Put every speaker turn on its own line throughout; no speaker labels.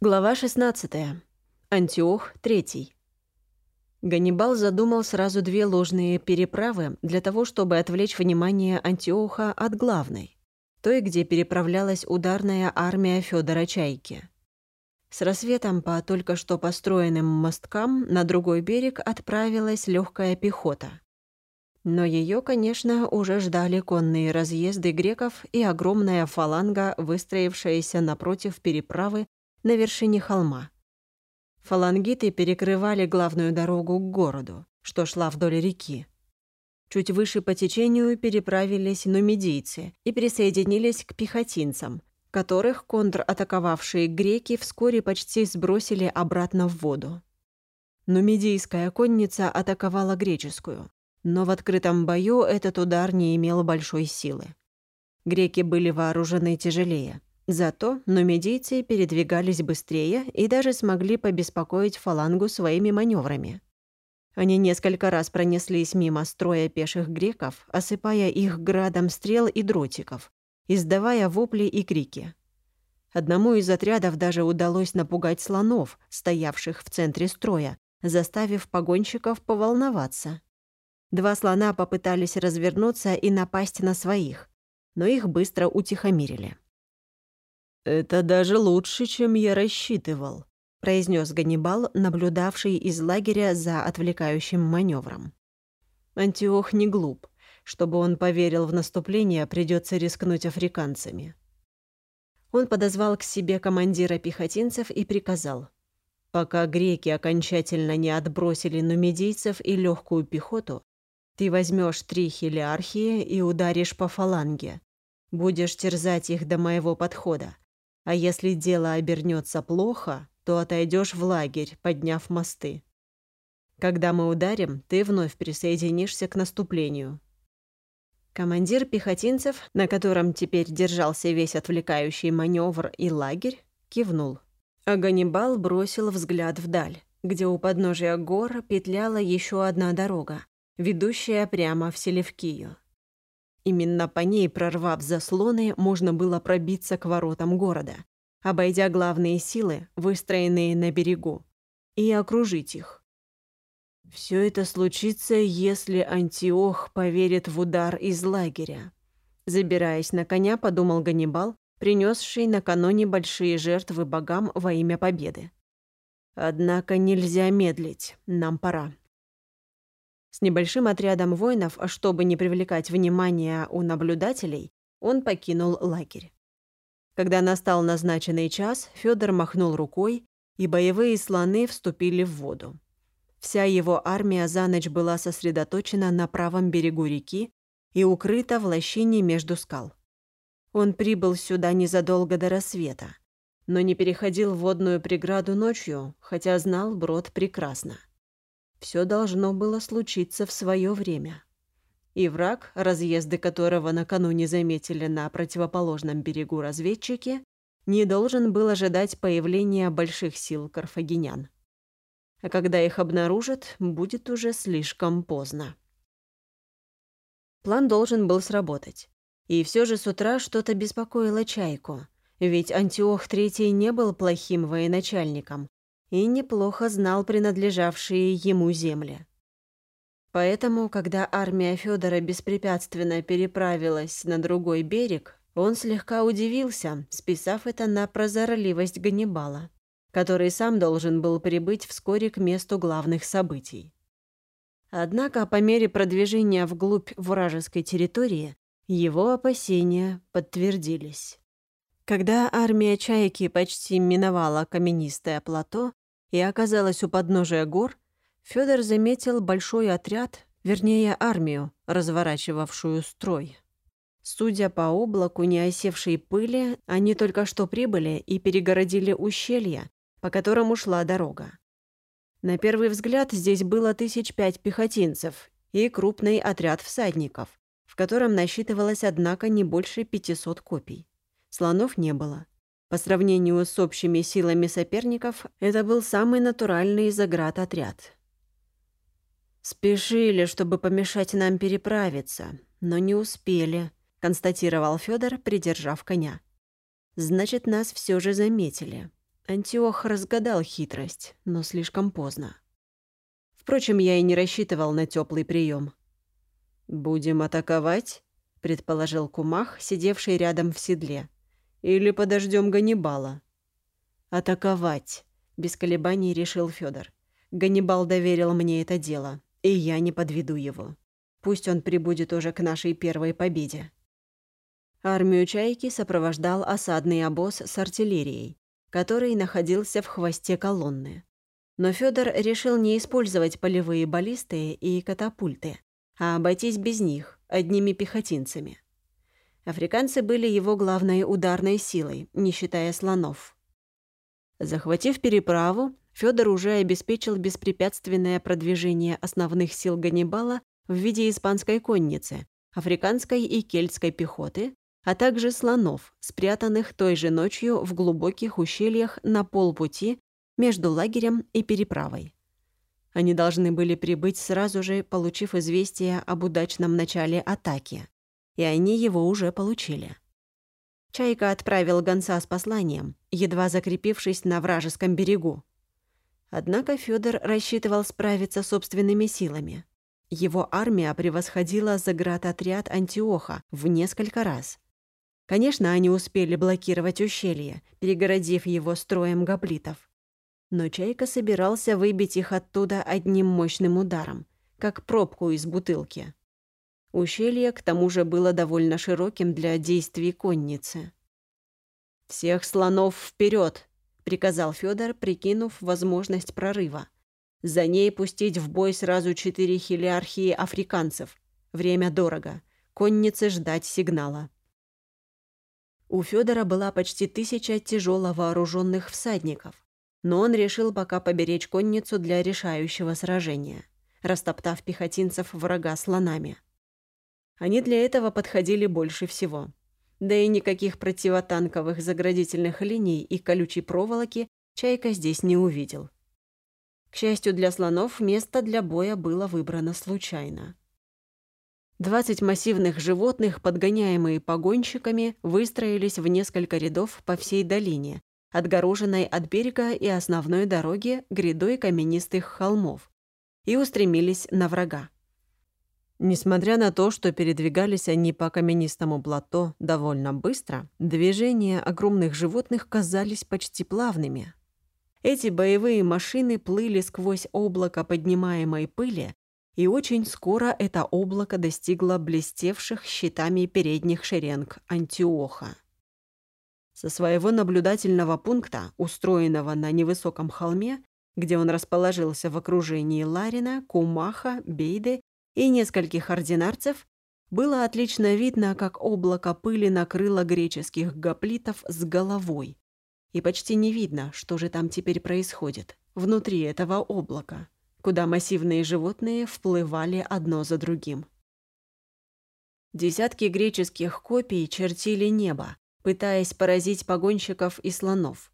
Глава 16. Антиох III. Ганнибал задумал сразу две ложные переправы для того, чтобы отвлечь внимание Антиоха от главной, той, где переправлялась ударная армия Федора Чайки. С рассветом по только что построенным мосткам на другой берег отправилась легкая пехота. Но ее, конечно, уже ждали конные разъезды греков и огромная фаланга, выстроившаяся напротив переправы на вершине холма. Фалангиты перекрывали главную дорогу к городу, что шла вдоль реки. Чуть выше по течению переправились нумидийцы и присоединились к пехотинцам, которых контратаковавшие греки вскоре почти сбросили обратно в воду. Нумидийская конница атаковала греческую, но в открытом бою этот удар не имел большой силы. Греки были вооружены тяжелее – Зато нумидийцы передвигались быстрее и даже смогли побеспокоить фалангу своими маневрами. Они несколько раз пронеслись мимо строя пеших греков, осыпая их градом стрел и дротиков, издавая вопли и крики. Одному из отрядов даже удалось напугать слонов, стоявших в центре строя, заставив погонщиков поволноваться. Два слона попытались развернуться и напасть на своих, но их быстро утихомирили.
«Это даже лучше, чем я рассчитывал», — произнес Ганнибал, наблюдавший из лагеря за отвлекающим маневром. Антиох не глуп. Чтобы он поверил в наступление, придется рискнуть африканцами. Он подозвал к себе командира пехотинцев и приказал. «Пока греки окончательно не отбросили нумидийцев и легкую пехоту, ты возьмешь три хелиархии и ударишь по фаланге. Будешь терзать их до моего подхода. А если дело обернется плохо, то отойдешь в лагерь, подняв мосты. Когда мы ударим, ты вновь присоединишься к наступлению». Командир пехотинцев, на котором теперь держался весь отвлекающий маневр и лагерь, кивнул. А Ганнибал бросил взгляд вдаль, где у подножия гор петляла еще одна дорога, ведущая прямо в Селевкию. Именно по ней, прорвав заслоны, можно было пробиться к воротам города, обойдя главные силы, выстроенные на берегу, и окружить их. Все это случится, если Антиох поверит в удар из лагеря. Забираясь на коня, подумал Ганнибал, принесший накануне большие жертвы богам во имя победы. Однако нельзя медлить, нам пора. С небольшим отрядом воинов, чтобы не привлекать внимания у наблюдателей, он покинул лагерь. Когда настал назначенный час, Федор махнул рукой, и боевые слоны вступили в воду. Вся его армия за ночь была сосредоточена на правом берегу реки и укрыта в лощине между скал. Он прибыл сюда незадолго до рассвета, но не переходил водную преграду ночью, хотя знал брод прекрасно. Все должно было случиться в свое время. И враг, разъезды которого накануне заметили на противоположном берегу разведчики, не должен был ожидать появления больших сил карфагенян. А когда их обнаружат, будет уже слишком поздно. План должен был сработать. И все же с утра что-то беспокоило Чайку, ведь Антиох III не был плохим военачальником, и неплохо знал принадлежавшие ему земли. Поэтому, когда армия Федора беспрепятственно переправилась на другой берег, он слегка удивился, списав это на прозорливость Ганнибала, который сам должен был прибыть вскоре к месту главных событий. Однако по мере продвижения вглубь вражеской территории его опасения подтвердились. Когда армия Чайки почти миновала каменистое плато, и оказалась у подножия гор, Федор заметил большой отряд, вернее армию, разворачивавшую строй. Судя по облаку неосевшей пыли, они только что прибыли и перегородили ущелье, по которому шла дорога. На первый взгляд здесь было тысяч пять пехотинцев и крупный отряд всадников, в котором насчитывалось, однако, не больше 500 копий. Слонов не было. По сравнению с общими силами соперников, это был самый натуральный заградотряд. «Спешили, чтобы помешать нам переправиться, но не успели», — констатировал Федор, придержав коня. «Значит, нас все же заметили.
Антиох разгадал хитрость, но слишком поздно. Впрочем, я и не рассчитывал на теплый прием. «Будем атаковать?» — предположил Кумах, сидевший рядом в седле. «Или подождем Ганнибала?» «Атаковать», — без колебаний решил Федор. «Ганнибал доверил мне это дело, и я не подведу его. Пусть он прибудет уже к нашей первой победе». Армию «Чайки» сопровождал осадный обоз с артиллерией, который находился в хвосте колонны. Но Федор решил не использовать полевые баллисты и катапульты, а обойтись без них, одними пехотинцами. Африканцы были его главной ударной силой, не считая слонов. Захватив переправу, Федор уже обеспечил беспрепятственное продвижение основных сил Ганнибала в виде испанской конницы, африканской и кельтской пехоты, а также слонов, спрятанных той же ночью в глубоких ущельях на полпути между лагерем и переправой. Они должны были прибыть сразу же, получив известие об удачном начале атаки. И они его уже получили. Чайка отправил гонца с посланием, едва закрепившись на вражеском берегу. Однако Федор рассчитывал справиться собственными силами. Его армия превосходила заградотряд Антиоха в несколько раз. Конечно, они успели блокировать ущелье, перегородив его строем гоплитов. Но Чайка собирался выбить их оттуда одним мощным ударом, как пробку из бутылки. Ущелье, к тому же, было довольно широким для действий конницы. «Всех слонов вперед! приказал Федор, прикинув возможность прорыва. «За ней пустить в бой сразу четыре хилиархии африканцев. Время дорого. Коннице ждать сигнала». У Федора была почти тысяча тяжело вооруженных всадников, но он решил пока поберечь конницу для решающего сражения, растоптав пехотинцев врага слонами. Они для этого подходили больше всего. Да и никаких противотанковых заградительных линий и колючей проволоки Чайка здесь не увидел. К счастью для слонов, место для боя было выбрано случайно. Двадцать массивных животных, подгоняемые погонщиками, выстроились в несколько рядов по всей долине, отгороженной от берега и основной дороги грядой каменистых холмов, и устремились на врага. Несмотря на то, что передвигались они по каменистому плато довольно быстро, движения огромных животных казались почти плавными. Эти боевые машины плыли сквозь облако поднимаемой пыли и очень скоро это облако достигло блестевших щитами передних шеренг Антиоха. Со своего наблюдательного пункта, устроенного на невысоком холме, где он расположился в окружении Ларина, Кумаха, Бейды и нескольких ординарцев, было отлично видно, как облако пыли накрыло греческих гоплитов с головой. И почти не видно, что же там теперь происходит, внутри этого облака куда массивные животные вплывали одно за другим. Десятки греческих копий чертили небо, пытаясь поразить погонщиков и слонов.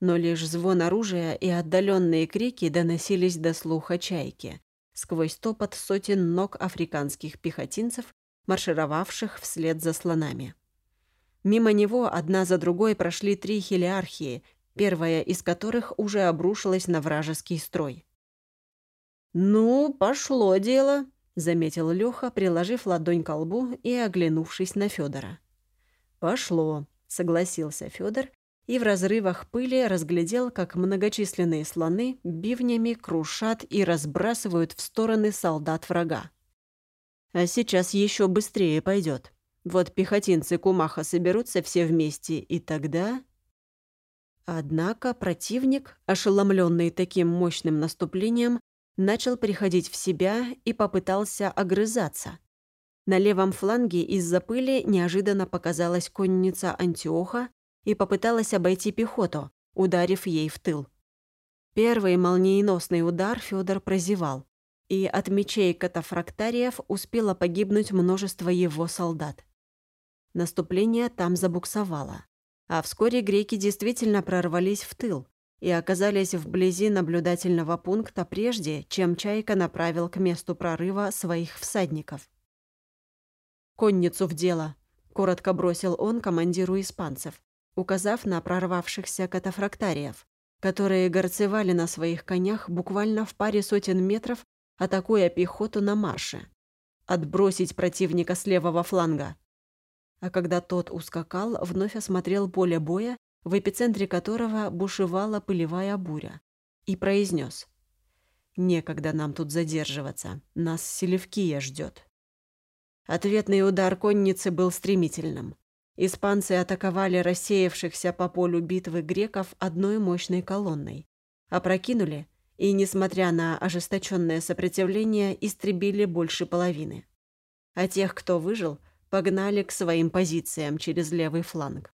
Но лишь звон оружия и отдаленные крики доносились до слуха чайки, сквозь топот сотен ног африканских пехотинцев, маршировавших вслед за слонами. Мимо него одна за другой прошли три хелиархии, первая из которых уже обрушилась на вражеский строй. «Ну, пошло дело», — заметил Лёха, приложив ладонь к лбу и оглянувшись на Федора. «Пошло», — согласился Федор и в разрывах пыли разглядел, как многочисленные слоны бивнями крушат и разбрасывают в стороны солдат врага. А сейчас еще быстрее пойдет. Вот пехотинцы Кумаха соберутся все вместе, и тогда... Однако противник, ошеломленный таким мощным наступлением, начал приходить в себя и попытался огрызаться. На левом фланге из-за пыли неожиданно показалась конница Антиоха и попыталась обойти пехоту, ударив ей в тыл. Первый молниеносный удар Федор прозевал, и от мечей катафрактариев успело погибнуть множество его солдат. Наступление там забуксовало, а вскоре греки действительно прорвались в тыл, и оказались вблизи наблюдательного пункта прежде, чем Чайка направил к месту прорыва своих всадников. «Конницу в дело», — коротко бросил он командиру испанцев, указав на прорвавшихся катафрактариев, которые горцевали на своих конях буквально в паре сотен метров, атакуя пехоту на марше. Отбросить противника с левого фланга. А когда тот ускакал, вновь осмотрел поле боя, в эпицентре которого бушевала пылевая буря, и произнес: «Некогда нам тут задерживаться, нас Селевкия ждет. Ответный удар конницы был стремительным. Испанцы атаковали рассеявшихся по полю битвы греков одной мощной колонной. Опрокинули и, несмотря на ожесточенное сопротивление, истребили больше половины. А тех, кто выжил, погнали к своим позициям через левый фланг.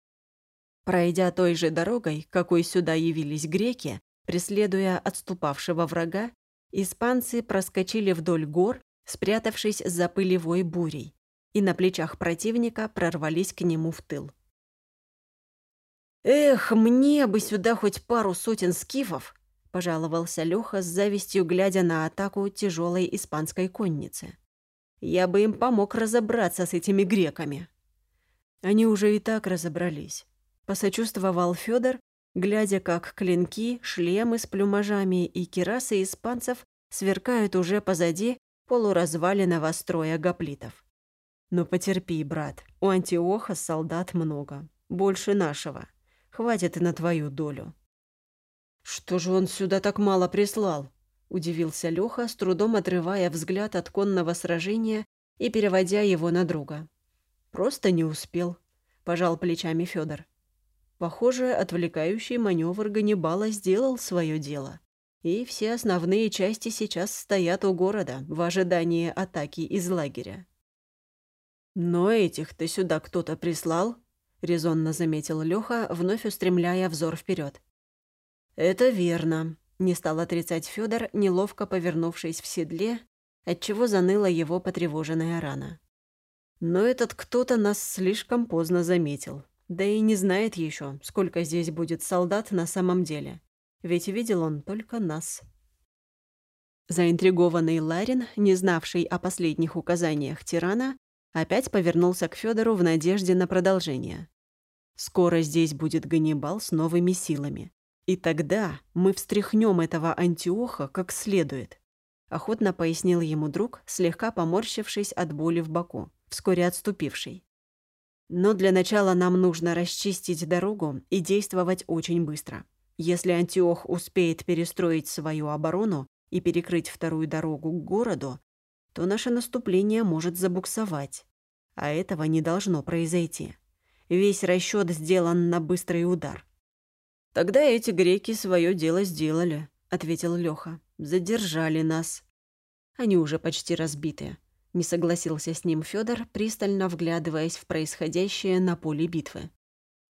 Пройдя той же дорогой, какой сюда явились греки, преследуя отступавшего врага, испанцы проскочили вдоль гор, спрятавшись за пылевой бурей, и на плечах противника прорвались к нему в тыл. «Эх, мне бы сюда хоть пару сотен скифов!» – пожаловался Лёха с завистью, глядя на атаку тяжелой испанской конницы. «Я бы им помог разобраться с этими греками». Они уже и так разобрались. Посочувствовал Федор, глядя, как клинки, шлемы с плюмажами и кирасы испанцев сверкают уже позади полуразваленного строя гоплитов. Но потерпи, брат, у Антиоха солдат много. Больше нашего. Хватит и на твою долю. Что же он сюда так мало прислал? Удивился Леха, с трудом отрывая взгляд от конного сражения и переводя его на друга. Просто не успел, пожал плечами Федор. Похоже, отвлекающий маневр Ганнибала сделал свое дело. И все основные части сейчас стоят у города в ожидании атаки из лагеря. «Но этих-то сюда кто-то прислал?» — резонно заметил Лёха, вновь устремляя взор вперед. «Это верно», — не стал отрицать Федор, неловко повернувшись в седле, отчего заныла его потревоженная рана. «Но этот кто-то нас слишком поздно заметил, да и не знает еще, сколько здесь будет солдат на самом деле, ведь видел он только нас». Заинтригованный Ларин, не знавший о последних указаниях тирана, Опять повернулся к Федору в надежде на продолжение. «Скоро здесь будет Ганнибал с новыми силами. И тогда мы встряхнем этого Антиоха как следует», — охотно пояснил ему друг, слегка поморщившись от боли в боку, вскоре отступивший. «Но для начала нам нужно расчистить дорогу и действовать очень быстро. Если Антиох успеет перестроить свою оборону и перекрыть вторую дорогу к городу, то наше наступление может забуксовать. А этого не должно произойти. Весь расчет сделан на быстрый удар. «Тогда эти греки свое дело сделали», — ответил Лёха. «Задержали нас». Они уже почти разбиты. Не согласился с ним Федор, пристально вглядываясь в происходящее на поле битвы.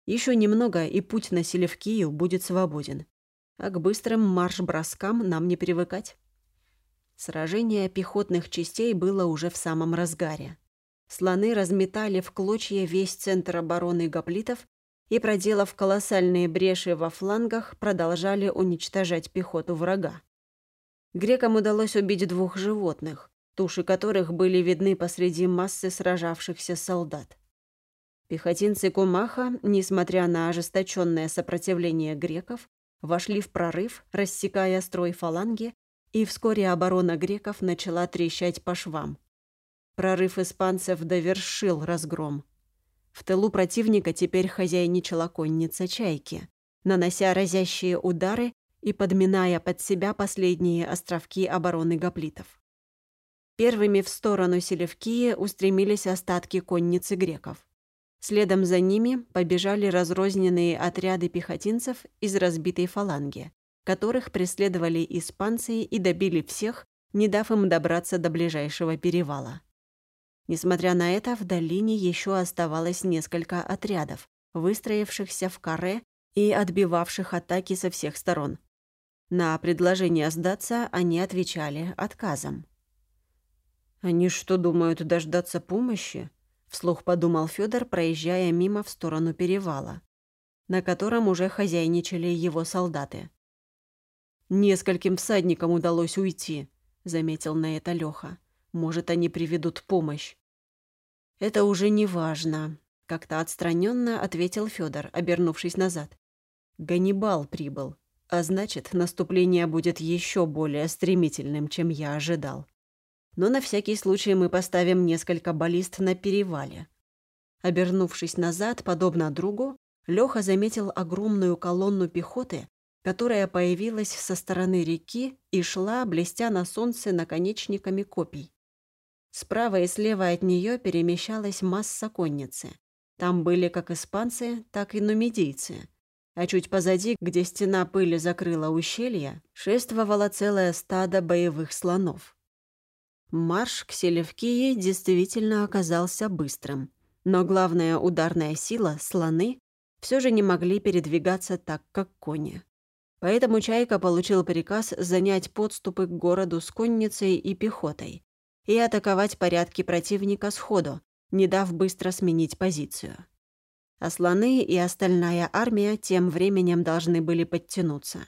Еще немного, и путь на Селевкию будет свободен. А к быстрым марш-броскам нам не привыкать. Сражение пехотных частей было уже в самом разгаре. Слоны разметали в клочья весь центр обороны гоплитов и, проделав колоссальные бреши во флангах, продолжали уничтожать пехоту врага. Грекам удалось убить двух животных, туши которых были видны посреди массы сражавшихся солдат. Пехотинцы Кумаха, несмотря на ожесточенное сопротивление греков, вошли в прорыв, рассекая строй фаланги и вскоре оборона греков начала трещать по швам. Прорыв испанцев довершил разгром. В тылу противника теперь хозяйничала конница «Чайки», нанося разящие удары и подминая под себя последние островки обороны гоплитов. Первыми в сторону Селевкии устремились остатки конницы греков. Следом за ними побежали разрозненные отряды пехотинцев из разбитой фаланги, которых преследовали испанцы и добили всех, не дав им добраться до ближайшего перевала. Несмотря на это, в долине еще оставалось несколько отрядов, выстроившихся в каре и отбивавших атаки со всех сторон. На предложение сдаться они отвечали отказом. «Они что, думают дождаться помощи?» — вслух подумал Федор, проезжая мимо в сторону перевала, на котором уже хозяйничали его солдаты. «Нескольким всадникам удалось уйти», — заметил на это Лёха. «Может, они приведут помощь». «Это уже не важно», — как-то отстраненно ответил Федор, обернувшись назад. «Ганнибал прибыл. А значит, наступление будет еще более стремительным, чем я ожидал. Но на всякий случай мы поставим несколько баллист на перевале. Обернувшись назад, подобно другу, Леха заметил огромную колонну пехоты, которая появилась со стороны реки и шла, блестя на солнце наконечниками копий. Справа и слева от нее перемещалась масса конницы. Там были как испанцы, так и нумидийцы. А чуть позади, где стена пыли закрыла ущелье, шествовало целое стадо боевых слонов. Марш к Селевкии действительно оказался быстрым. Но главная ударная сила, слоны, все же не могли передвигаться так, как кони. Поэтому Чайка получил приказ занять подступы к городу с конницей и пехотой и атаковать порядки противника сходу, не дав быстро сменить позицию. А и остальная армия тем временем должны были подтянуться.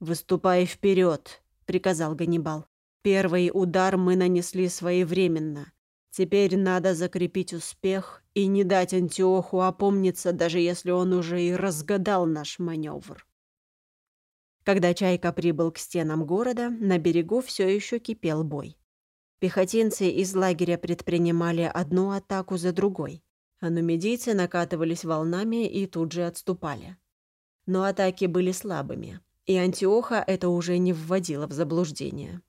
«Выступай вперед, приказал Ганнибал. «Первый удар мы нанесли своевременно. Теперь надо закрепить успех и не дать Антиоху опомниться, даже если он уже и разгадал наш маневр. Когда Чайка прибыл к стенам города, на берегу все еще кипел бой. Пехотинцы из лагеря предпринимали одну атаку за другой, а нумидийцы накатывались волнами и тут же отступали. Но атаки были слабыми, и Антиоха это уже не вводило в заблуждение.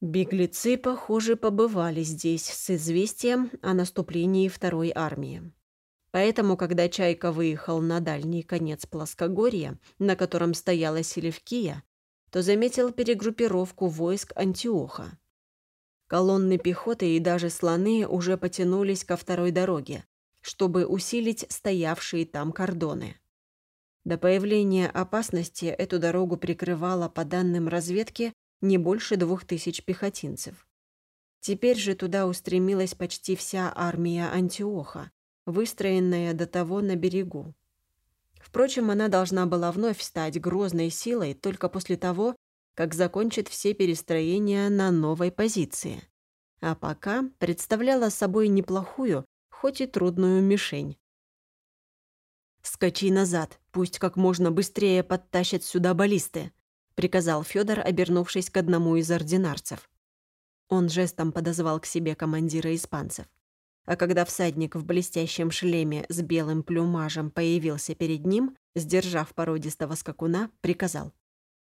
Беглецы, похоже, побывали здесь с известием о наступлении второй армии. Поэтому, когда Чайка выехал на дальний конец плоскогорья, на котором стояла Селевкия, то заметил перегруппировку войск Антиоха. Колонны пехоты и даже слоны уже потянулись ко второй дороге, чтобы усилить стоявшие там кордоны. До появления опасности эту дорогу прикрывала, по данным разведки, не больше двух тысяч пехотинцев. Теперь же туда устремилась почти вся армия Антиоха, выстроенная до того на берегу. Впрочем, она должна была вновь стать грозной силой только после того, как закончит все перестроения на новой позиции. А пока представляла собой неплохую, хоть и трудную мишень. «Скачи назад, пусть как можно быстрее подтащат сюда баллисты», приказал Федор, обернувшись к одному из ординарцев. Он жестом подозвал к себе командира испанцев а когда всадник в блестящем шлеме с белым плюмажем появился перед ним, сдержав породистого скакуна, приказал.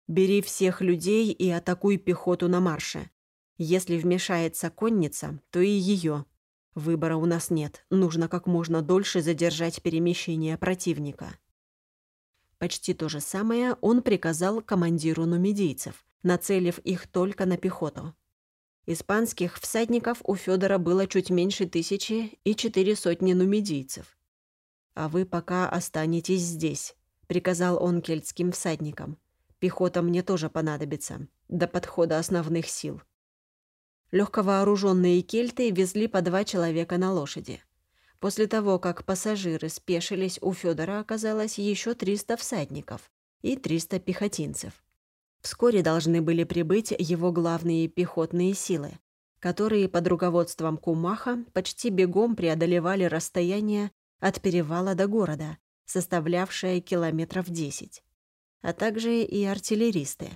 «Бери всех людей и атакуй пехоту на марше. Если вмешается конница, то и ее. Выбора у нас нет, нужно как можно дольше задержать перемещение противника». Почти то же самое он приказал командиру нумидийцев, нацелив их только на пехоту. Испанских всадников у Федора было чуть меньше тысячи и четыре сотни нумидийцев. «А вы пока останетесь здесь», — приказал он кельтским всадникам. «Пехота мне тоже понадобится, до подхода основных сил». Легковооруженные кельты везли по два человека на лошади. После того, как пассажиры спешились, у Федора оказалось еще 300 всадников и 300 пехотинцев. Вскоре должны были прибыть его главные пехотные силы, которые под руководством Кумаха почти бегом преодолевали расстояние от перевала до города, составлявшее километров десять, а также и артиллеристы.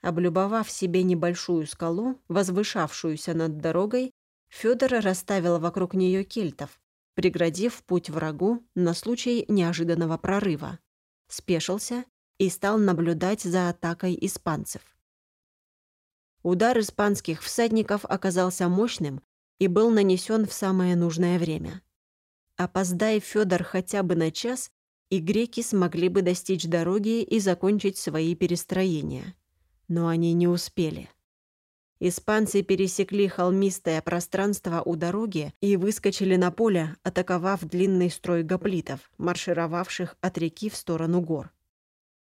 Облюбовав себе небольшую скалу, возвышавшуюся над дорогой, Федор расставил вокруг нее кельтов, преградив путь врагу на случай неожиданного прорыва. Спешился и стал наблюдать за атакой испанцев. Удар испанских всадников оказался мощным и был нанесен в самое нужное время. Опоздай Федор хотя бы на час, и греки смогли бы достичь дороги и закончить свои перестроения. Но они не успели. Испанцы пересекли холмистое пространство у дороги и выскочили на поле, атаковав длинный строй гоплитов, маршировавших от реки в сторону гор.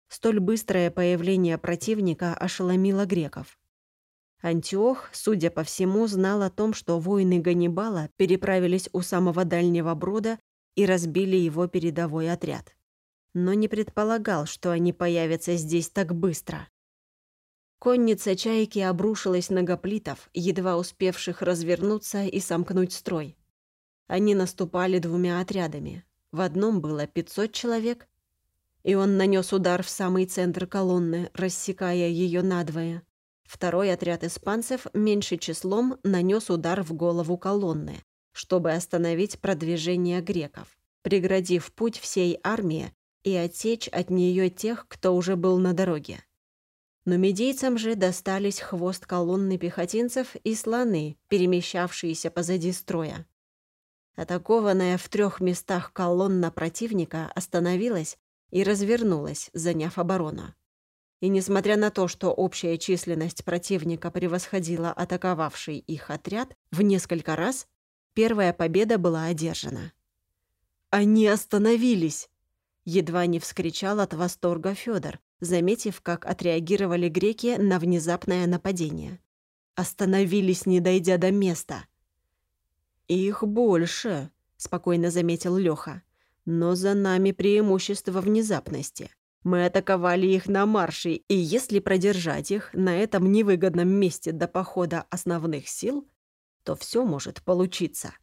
Столь быстрое появление противника ошеломило греков. Антиох, судя по всему, знал о том, что воины Ганнибала переправились у самого дальнего брода и разбили его передовой отряд. Но не предполагал, что они появятся здесь так быстро. Конница чайки обрушилась на гоплитов, едва успевших развернуться и сомкнуть строй. Они наступали двумя отрядами. В одном было 500 человек, и он нанес удар в самый центр колонны, рассекая ее надвое. Второй отряд испанцев меньше числом нанес удар в голову колонны, чтобы остановить продвижение греков, преградив путь всей армии и отсечь от нее тех, кто уже был на дороге. Но медийцам же достались хвост колонны пехотинцев и слоны, перемещавшиеся позади строя. Атакованная в трех местах колонна противника остановилась и развернулась, заняв оборону. И несмотря на то, что общая численность противника превосходила атаковавший их отряд в несколько раз, первая победа была одержана. «Они остановились!» Едва не вскричал от восторга Федор, заметив, как отреагировали греки на внезапное нападение. Остановились, не дойдя до места. «Их больше», — спокойно заметил Лёха. «Но за нами преимущество внезапности. Мы атаковали их на марше, и если продержать их на этом невыгодном месте до похода основных сил, то все может получиться».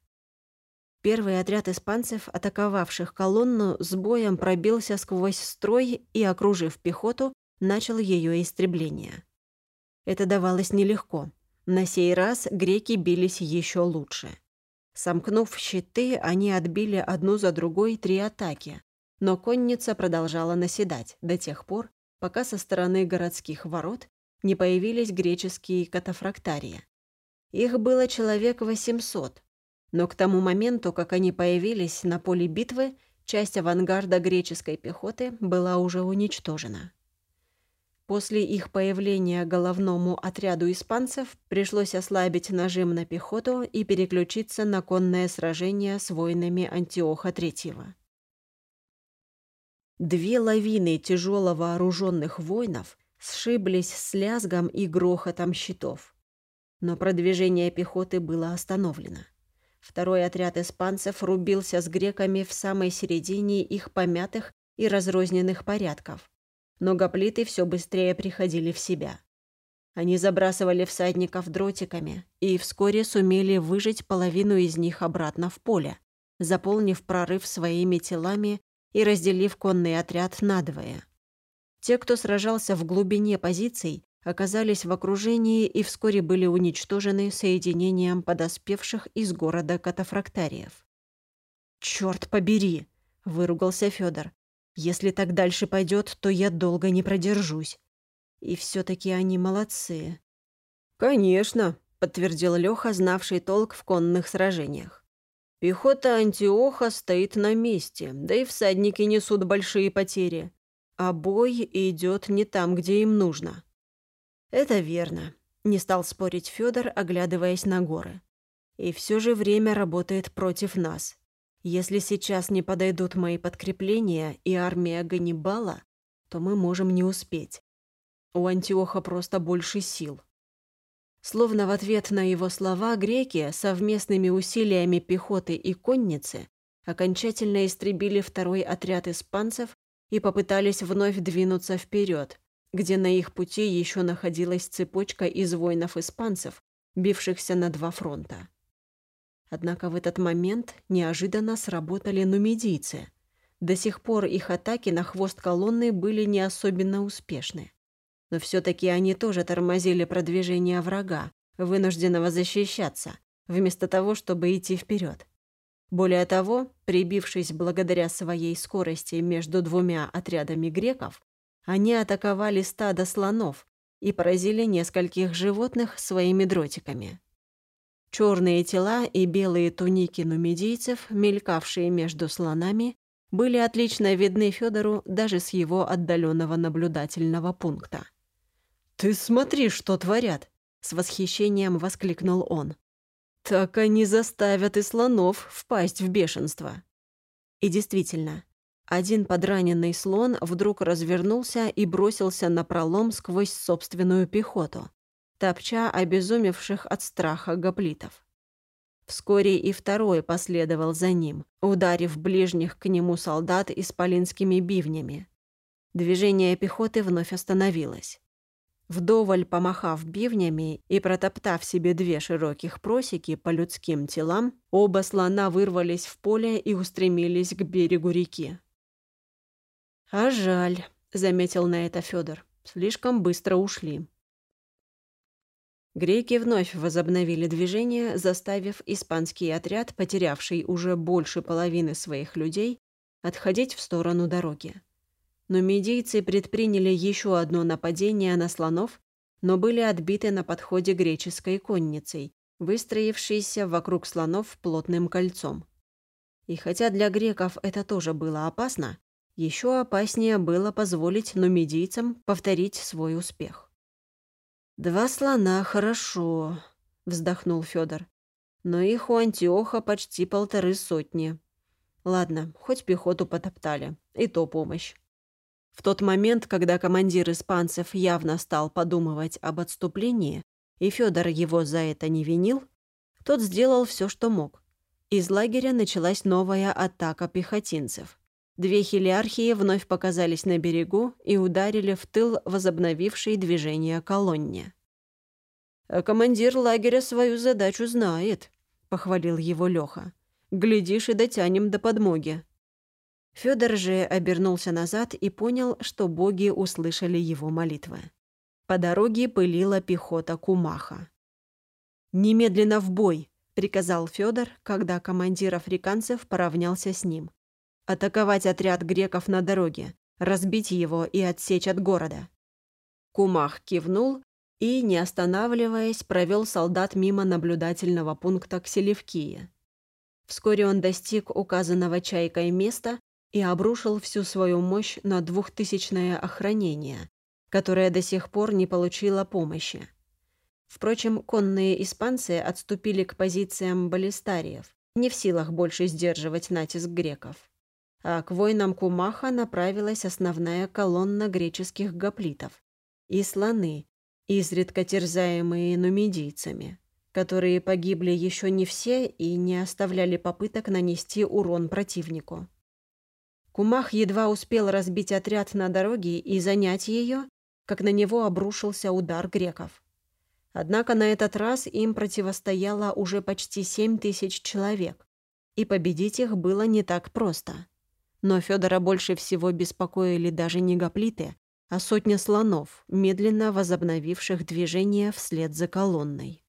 Первый отряд испанцев, атаковавших колонну, с боем пробился сквозь строй и, окружив пехоту, начал ее истребление. Это давалось нелегко. На сей раз греки бились еще лучше. Сомкнув щиты, они отбили одну за другой три атаки, но конница продолжала наседать до тех пор, пока со стороны городских ворот не появились греческие катафрактарии. Их было человек 800, но к тому моменту, как они появились на поле битвы, часть авангарда греческой пехоты была уже уничтожена. После их появления головному отряду испанцев пришлось ослабить нажим на пехоту и переключиться на конное сражение с воинами Антиоха III. Две лавины тяжело вооруженных воинов сшиблись с лязгом и грохотом щитов. Но продвижение пехоты было остановлено. Второй отряд испанцев рубился с греками в самой середине их помятых и разрозненных порядков. Но гоплиты все быстрее приходили в себя. Они забрасывали всадников дротиками и вскоре сумели выжить половину из них обратно в поле, заполнив прорыв своими телами и разделив конный отряд надвое. Те, кто сражался в глубине позиций, оказались в окружении и вскоре были уничтожены соединением подоспевших из города катафрактариев. «Чёрт побери!» — выругался Фёдор. «Если так дальше пойдет, то я долго не продержусь. И все таки они молодцы». «Конечно», — подтвердил Лёха, знавший толк в конных сражениях. «Пехота Антиоха стоит на месте, да и всадники несут большие потери. А бой идет не там, где им нужно. «Это верно», — не стал спорить Федор, оглядываясь на горы. «И все же время работает против нас. Если сейчас не подойдут мои подкрепления и армия Ганнибала, то мы можем не успеть. У Антиоха просто больше сил». Словно в ответ на его слова греки совместными усилиями пехоты и конницы окончательно истребили второй отряд испанцев и попытались вновь двинуться вперед, где на их пути еще находилась цепочка из воинов-испанцев, бившихся на два фронта. Однако в этот момент неожиданно сработали нумидийцы. До сих пор их атаки на хвост колонны были не особенно успешны. Но все-таки они тоже тормозили продвижение врага, вынужденного защищаться, вместо того, чтобы идти вперед. Более того, прибившись благодаря своей скорости между двумя отрядами греков, они атаковали стадо слонов и поразили нескольких животных своими дротиками. Черные тела и белые туники нумидийцев, мелькавшие между слонами, были отлично видны Федору даже с его отдаленного наблюдательного пункта. «Ты смотри, что творят!» — с восхищением воскликнул он. «Так они заставят и слонов впасть в бешенство». И действительно, один подраненный слон вдруг развернулся и бросился на пролом сквозь собственную пехоту, топча обезумевших от страха гоплитов. Вскоре и второй последовал за ним, ударив ближних к нему солдат исполинскими бивнями. Движение пехоты вновь остановилось. Вдоволь помахав бивнями и протоптав себе две широких просеки по людским телам, оба слона вырвались в поле и устремились к берегу реки. «А жаль», — заметил на это Федор. «Слишком быстро ушли». Греки вновь возобновили движение, заставив испанский отряд, потерявший уже больше половины своих людей, отходить в сторону дороги. Но медийцы предприняли еще одно нападение на слонов, но были отбиты на подходе греческой конницей, выстроившейся вокруг слонов плотным кольцом. И хотя для греков это тоже было опасно, еще опаснее было позволить нумидийцам повторить свой успех. «Два слона хорошо», — вздохнул Федор. «Но их у Антиоха почти полторы сотни. Ладно, хоть пехоту потоптали, и то помощь». В тот момент, когда командир испанцев явно стал подумывать об отступлении, и Федор его за это не винил, тот сделал все, что мог. Из лагеря началась новая атака пехотинцев. Две хелиархии вновь показались на берегу и ударили в тыл возобновившей движение колонне. «А командир лагеря свою задачу знает», — похвалил его Лёха. «Глядишь, и дотянем до подмоги». Фёдор же обернулся назад и понял, что боги услышали его молитвы. По дороге пылила пехота Кумаха. «Немедленно в бой!» — приказал Фёдор, когда командир африканцев поравнялся с ним. Атаковать отряд греков на дороге, разбить его и отсечь от города. Кумах кивнул и, не останавливаясь, провел солдат мимо наблюдательного пункта к Селевкии. Вскоре он достиг указанного чайкой места и обрушил всю свою мощь на двухтысячное охранение, которое до сих пор не получило помощи. Впрочем, конные испанцы отступили к позициям баллистариев, не в силах больше сдерживать натиск греков к воинам Кумаха направилась основная колонна греческих гоплитов и слоны, изредка терзаемые нумидийцами, которые погибли еще не все и не оставляли попыток нанести урон противнику. Кумах едва успел разбить отряд на дороге и занять ее, как на него обрушился удар греков. Однако на этот раз им противостояло уже почти семь тысяч человек, и победить их было не так просто. Но Федора больше всего беспокоили даже не гоплиты, а сотня слонов, медленно возобновивших движение вслед за колонной.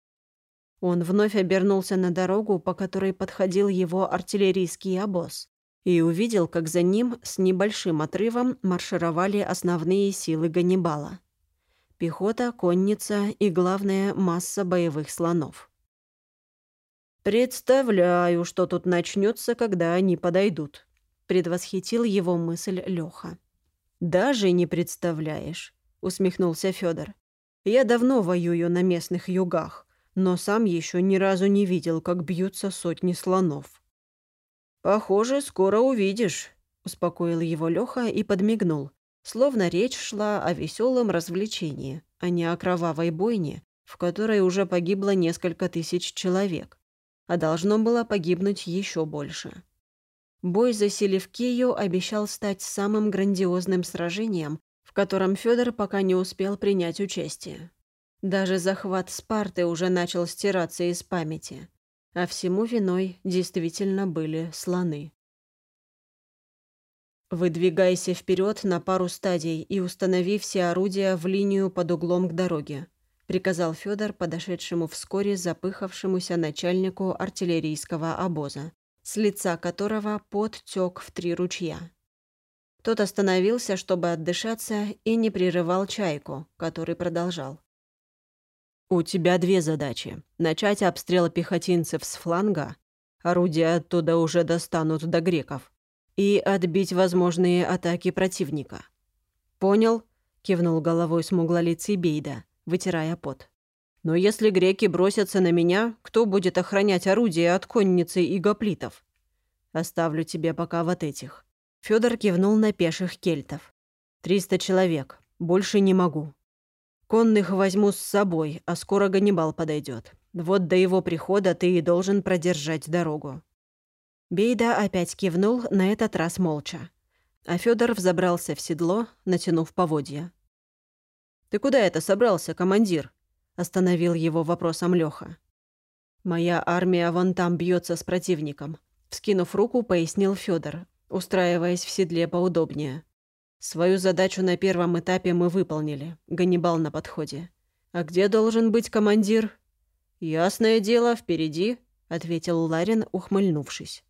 Он вновь обернулся на дорогу, по которой подходил его артиллерийский обоз, и увидел, как за ним с небольшим отрывом маршировали основные силы Ганнибала. Пехота, конница и, главное, масса боевых слонов. «Представляю, что тут начнется, когда они подойдут», предвосхитил его мысль Лёха. «Даже не представляешь», — усмехнулся Федор. «Я давно воюю на местных югах, но сам еще ни разу не видел, как бьются сотни слонов». «Похоже, скоро увидишь», — успокоил его Лёха и подмигнул, словно речь шла о веселом развлечении, а не о кровавой бойне, в которой уже погибло несколько тысяч человек, а должно было погибнуть еще больше. Бой за Селевкию обещал стать самым грандиозным сражением, в котором Федор пока не успел принять участие. Даже захват Спарты уже начал стираться из памяти, а всему виной действительно были слоны. «Выдвигайся вперед на пару стадий и установи все орудия в линию под углом к дороге», приказал Федор подошедшему вскоре запыхавшемуся начальнику артиллерийского обоза с лица которого пот тёк в три ручья. Тот остановился, чтобы отдышаться, и не прерывал чайку, который продолжал. «У тебя две задачи. Начать обстрел пехотинцев с фланга, орудия оттуда уже достанут до греков, и отбить возможные атаки противника». «Понял?» — кивнул головой смуглолицый Бейда, вытирая пот. Но если греки бросятся на меня, кто будет охранять орудия от конницы и гоплитов? Оставлю тебе пока вот этих». Федор кивнул на пеших кельтов. «Триста человек. Больше не могу. Конных возьму с собой, а скоро Ганнибал подойдет. Вот до его прихода ты и должен продержать дорогу». Бейда опять кивнул, на этот раз молча. А Федор взобрался в седло, натянув поводья. «Ты куда это собрался, командир?» Остановил его вопросом Лёха. «Моя армия вон там бьется с противником», — вскинув руку, пояснил Федор, устраиваясь в седле поудобнее. Свою задачу на первом этапе мы выполнили. Ганнибал на подходе. А где должен быть командир? Ясное дело, впереди, ответил Ларин, ухмыльнувшись.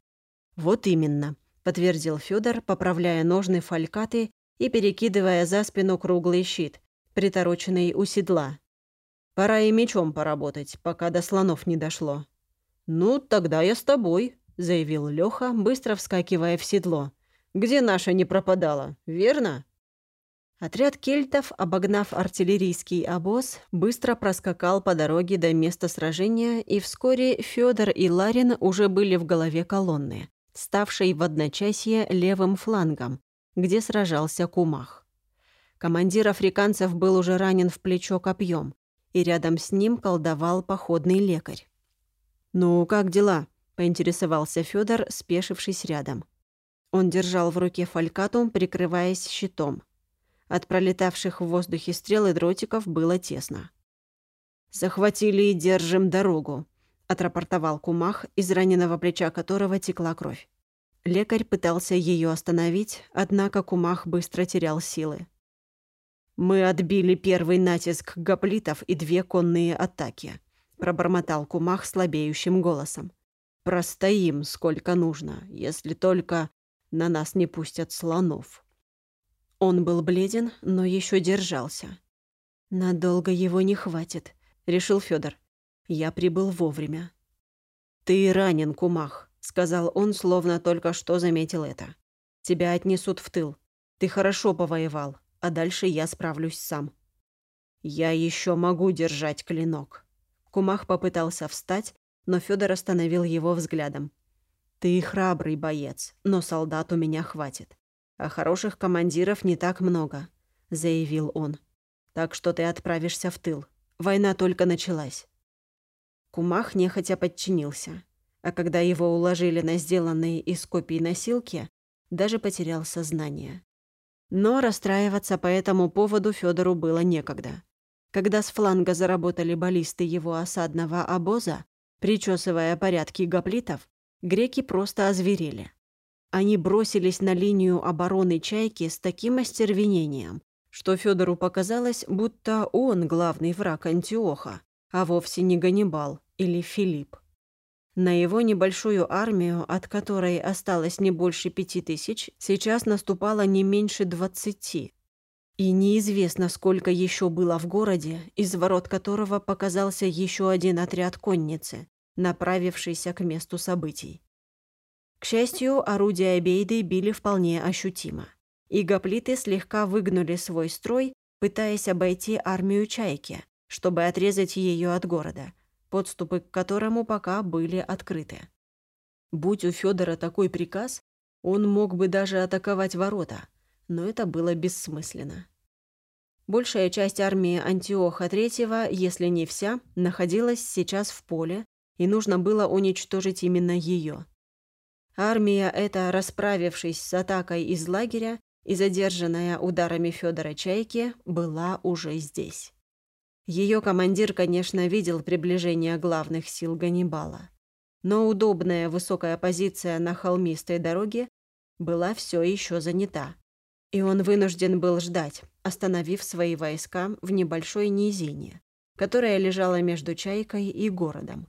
Вот именно, подтвердил Федор, поправляя ножны фалькаты и перекидывая за спину круглый щит, притороченный у седла. Пора и мечом поработать, пока до слонов не дошло. Ну, тогда я с тобой, заявил Леха, быстро вскакивая в седло. Где наша не пропадала, верно? Отряд кельтов, обогнав артиллерийский обоз, быстро проскакал по дороге до места сражения, и вскоре Федор и Ларин уже были в голове колонны, ставшей в одночасье левым флангом, где сражался Кумах. Командир африканцев был уже ранен в плечо копьем, и рядом с ним колдовал походный лекарь. «Ну, как дела?» — поинтересовался Федор, спешившись рядом. Он держал в руке фалькатум, прикрываясь щитом. От пролетавших в воздухе стрел и дротиков было тесно. «Захватили и держим дорогу», — отрапортовал Кумах, из раненого плеча которого текла кровь. Лекарь пытался ее остановить, однако Кумах быстро терял силы. «Мы отбили первый натиск гоплитов и две конные атаки», — пробормотал Кумах слабеющим голосом. «Простоим сколько нужно, если только на нас не пустят слонов». Он был бледен, но еще держался. «Надолго его не хватит», — решил Федор. «Я прибыл вовремя». «Ты ранен, Кумах», — сказал он, словно только что заметил это. «Тебя отнесут в тыл. Ты хорошо повоевал, а дальше я справлюсь сам». «Я еще могу держать клинок». Кумах попытался встать, но Федор остановил его взглядом. «Ты храбрый боец, но солдат у меня хватит. А хороших командиров не так много», — заявил он. «Так что ты отправишься в тыл. Война только началась». Кумах нехотя подчинился, а когда его уложили на сделанные из копий носилки, даже потерял сознание. Но расстраиваться по этому поводу Федору было некогда. Когда с фланга заработали баллисты его осадного обоза, причесывая порядки гоплитов, греки просто озверели. Они бросились на линию обороны «Чайки» с таким остервенением, что Федору показалось, будто он главный враг Антиоха, а вовсе не Ганнибал или Филипп. На его небольшую армию, от которой осталось не больше пяти тысяч, сейчас наступало не меньше двадцати. И неизвестно, сколько еще было в городе, из ворот которого показался еще один отряд конницы, направившийся к месту событий. К счастью, орудия Бейды били вполне ощутимо. И гоплиты слегка выгнули свой строй, пытаясь обойти армию Чайки, чтобы отрезать ее от города, подступы к которому пока были открыты. Будь у Федора такой приказ, он мог бы даже атаковать ворота, но это было бессмысленно. Большая часть армии Антиоха III, если не вся, находилась сейчас в поле, и нужно было уничтожить именно ее. Армия эта, расправившись с атакой из лагеря и задержанная ударами Федора Чайки, была уже здесь. Ее командир, конечно, видел приближение главных сил Ганнибала. Но удобная высокая позиция на холмистой дороге была все еще занята. И он вынужден был ждать, остановив свои войска в небольшой низине, которая лежала между Чайкой и городом.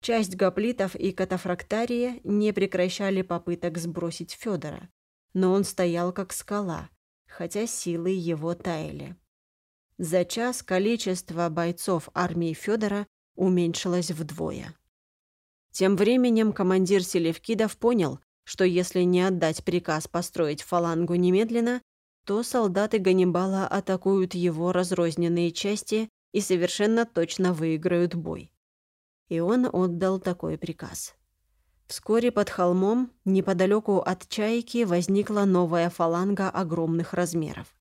Часть гоплитов и катафрактария не прекращали попыток сбросить Федора, но он стоял как скала, хотя силы его таяли. За час количество бойцов армии Федора уменьшилось вдвое. Тем временем командир Селевкидов понял, что если не отдать приказ построить фалангу немедленно, то солдаты Ганнибала атакуют его разрозненные части и совершенно точно выиграют бой и он отдал такой приказ. Вскоре под холмом, неподалеку от Чайки, возникла новая фаланга огромных размеров.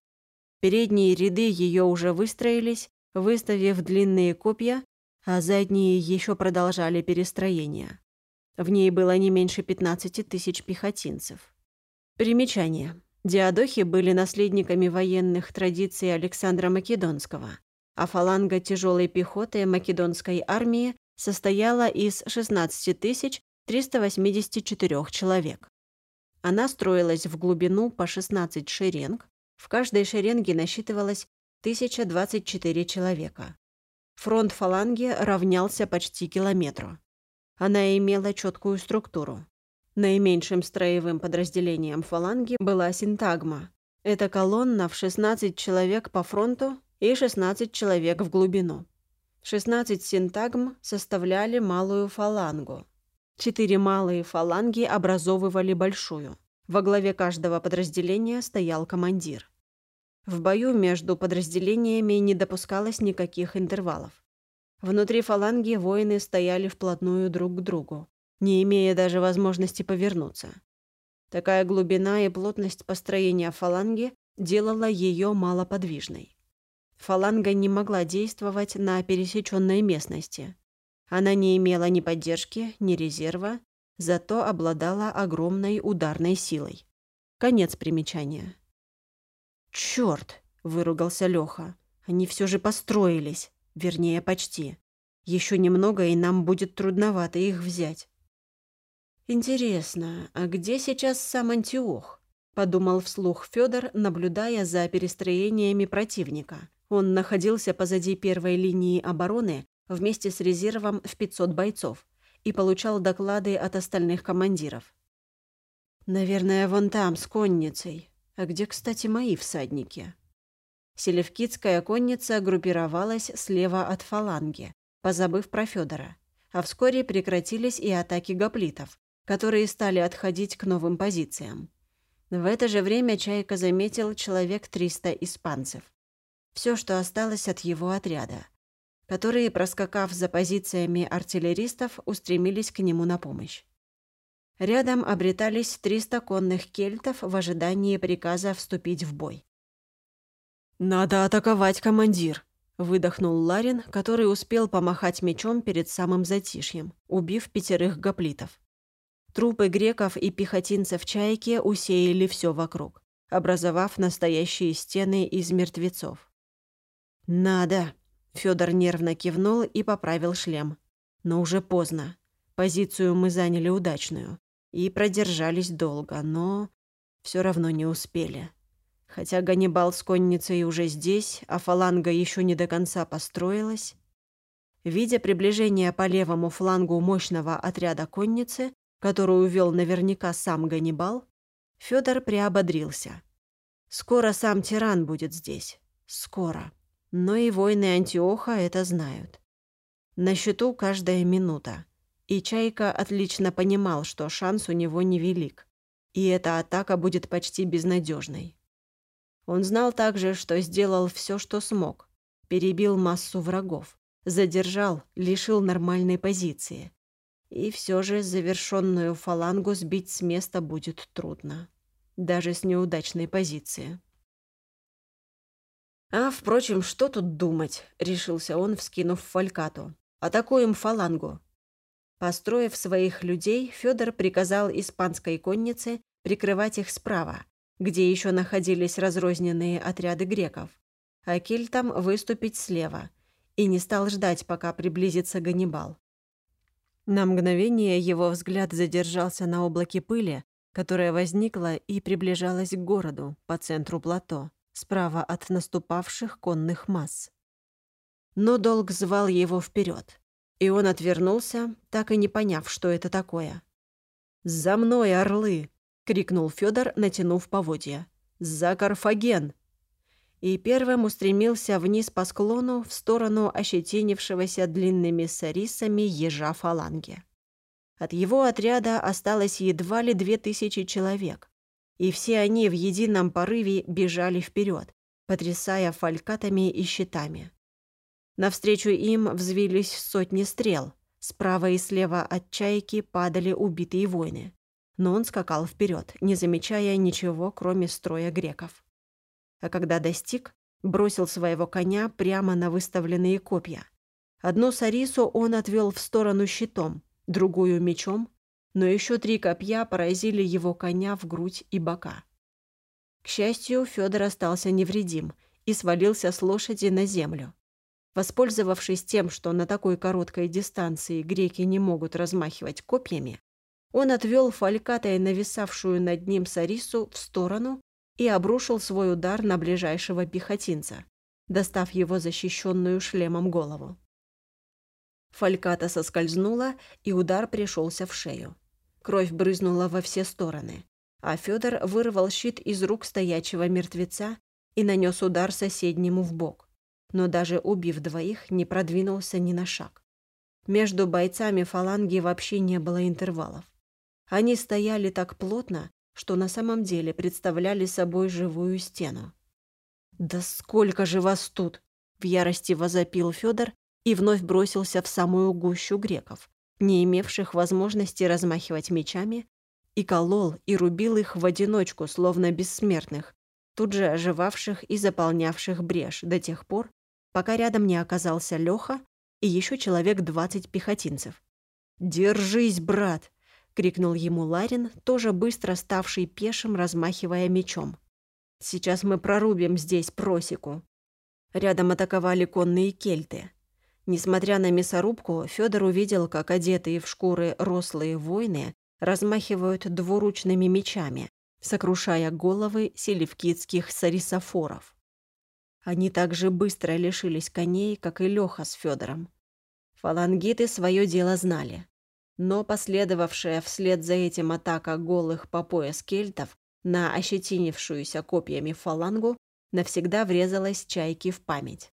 Передние ряды ее уже выстроились, выставив длинные копья, а задние еще продолжали перестроение. В ней было не меньше 15 тысяч пехотинцев. Примечание. Диадохи были наследниками военных традиций Александра Македонского, а фаланга тяжелой пехоты македонской армии состояла из 16 384 человек. Она строилась в глубину по 16 шеренг, В каждой шеренге насчитывалось 1024 человека. Фронт фаланги равнялся почти километру. Она имела четкую структуру. Наименьшим строевым подразделением фаланги была синтагма. Это колонна в 16 человек по фронту и 16 человек в глубину. 16 синтагм составляли малую фалангу. Четыре малые фаланги образовывали большую. Во главе каждого подразделения стоял командир. В бою между подразделениями не допускалось никаких интервалов. Внутри фаланги воины стояли вплотную друг к другу, не имея даже возможности повернуться. Такая глубина и плотность построения фаланги делала ее малоподвижной. Фаланга не могла действовать на пересеченной местности. Она не имела ни поддержки, ни резерва, зато обладала огромной ударной силой. Конец примечания. «Чёрт!» — выругался Лёха. «Они все же построились. Вернее, почти. Еще немного, и нам будет трудновато их взять». «Интересно, а где сейчас сам Антиох?» — подумал вслух Федор, наблюдая за перестроениями противника. Он находился позади первой линии обороны вместе с резервом в 500 бойцов и получал доклады от остальных командиров. «Наверное, вон там, с конницей. А где, кстати, мои всадники?» Селевкидская конница группировалась слева от фаланги, позабыв про Федора, а вскоре прекратились и атаки гоплитов, которые стали отходить к новым позициям. В это же время Чайка заметил человек 300 испанцев. Все, что осталось от его отряда, которые, проскакав за позициями артиллеристов, устремились к нему на помощь. Рядом обретались 300 конных кельтов в ожидании приказа вступить в бой. «Надо атаковать, командир!» — выдохнул Ларин, который успел помахать мечом перед самым затишьем, убив пятерых гоплитов. Трупы греков и пехотинцев чайки усеяли все вокруг, образовав настоящие стены из мертвецов. «Надо!» — Федор нервно кивнул и поправил шлем. «Но уже поздно. Позицию мы заняли удачную и продержались долго, но все равно не успели». Хотя Ганнибал с конницей уже здесь, а фаланга еще не до конца построилась, видя приближение по левому флангу мощного отряда конницы, которую вел наверняка сам Ганнибал, Федор приободрился. Скоро сам тиран будет здесь. Скоро. Но и воины Антиоха это знают. На счету каждая минута. И Чайка отлично понимал, что шанс у него невелик. И эта атака будет почти безнадежной. Он знал также, что сделал все, что смог. Перебил массу врагов. Задержал, лишил нормальной позиции. И все же завершенную фалангу сбить с места будет трудно. Даже с неудачной позиции. «А, впрочем, что тут думать?» — решился он, вскинув фалькату. «Атакуем фалангу». Построив своих людей, Федор приказал испанской коннице прикрывать их справа, где еще находились разрозненные отряды греков, а кельтам выступить слева, и не стал ждать, пока приблизится Ганнибал. На мгновение его взгляд задержался на облаке пыли, которая возникла и приближалась к городу по центру плато, справа от наступавших конных масс. Но долг звал его вперед, и он отвернулся, так и не поняв, что это такое. «За мной, орлы!» крикнул Федор, натянув поводья. «За Карфаген!» И первым устремился вниз по склону в сторону ощетинившегося длинными сарисами ежа фаланги. От его отряда осталось едва ли две тысячи человек, и все они в едином порыве бежали вперед, потрясая фалькатами и щитами. Навстречу им взвились сотни стрел, справа и слева от чайки падали убитые воины но он скакал вперед, не замечая ничего, кроме строя греков. А когда достиг, бросил своего коня прямо на выставленные копья. Одну сарису он отвел в сторону щитом, другую — мечом, но еще три копья поразили его коня в грудь и бока. К счастью, Федор остался невредим и свалился с лошади на землю. Воспользовавшись тем, что на такой короткой дистанции греки не могут размахивать копьями, он отвел фалькатой нависавшую над ним Сарису в сторону и обрушил свой удар на ближайшего пехотинца, достав его защищенную шлемом голову. Фальката соскользнула, и удар пришелся в шею. Кровь брызнула во все стороны, а Федор вырвал щит из рук стоячего мертвеца и нанес удар соседнему в бок, но даже убив двоих, не продвинулся ни на шаг. Между бойцами фаланги вообще не было интервалов. Они стояли так плотно, что на самом деле представляли собой живую стену. «Да сколько же вас тут!» — в ярости возопил Федор и вновь бросился в самую гущу греков, не имевших возможности размахивать мечами, и колол и рубил их в одиночку, словно бессмертных, тут же оживавших и заполнявших брешь до тех пор, пока рядом не оказался Леха и еще человек двадцать пехотинцев. «Держись, брат!» — крикнул ему Ларин, тоже быстро ставший пешим, размахивая мечом. «Сейчас мы прорубим здесь просеку». Рядом атаковали конные кельты. Несмотря на мясорубку, Федор увидел, как одетые в шкуры рослые воины размахивают двуручными мечами, сокрушая головы селевкидских сарисофоров. Они так же быстро лишились коней, как и Леха с Федором. Фалангиты свое дело знали. Но последовавшая вслед за этим атака голых по пояс кельтов на ощетинившуюся копьями фалангу навсегда врезалась чайке в память.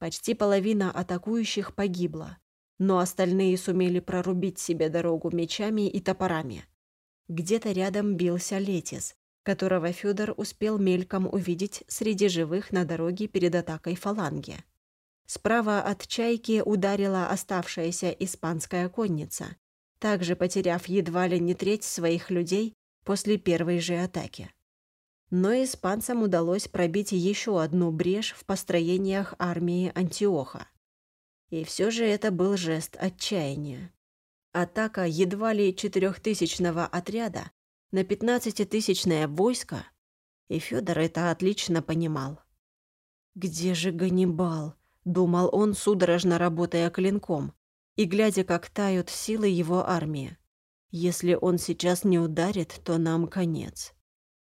Почти половина атакующих погибла, но остальные сумели прорубить себе дорогу мечами и топорами. Где-то рядом бился Летис, которого Федор успел мельком увидеть среди живых на дороге перед атакой фаланги. Справа от чайки ударила оставшаяся испанская конница, также потеряв едва ли не треть своих людей после первой же атаки. Но испанцам удалось пробить еще одну брешь в построениях армии Антиоха. И все же это был жест отчаяния. Атака едва ли четырехтысячного отряда на пятнадцатитысячное войско, и Федор это отлично понимал. «Где же Ганнибал?» — думал он, судорожно работая клинком, и глядя, как тают силы его армии. «Если он сейчас не ударит, то нам конец.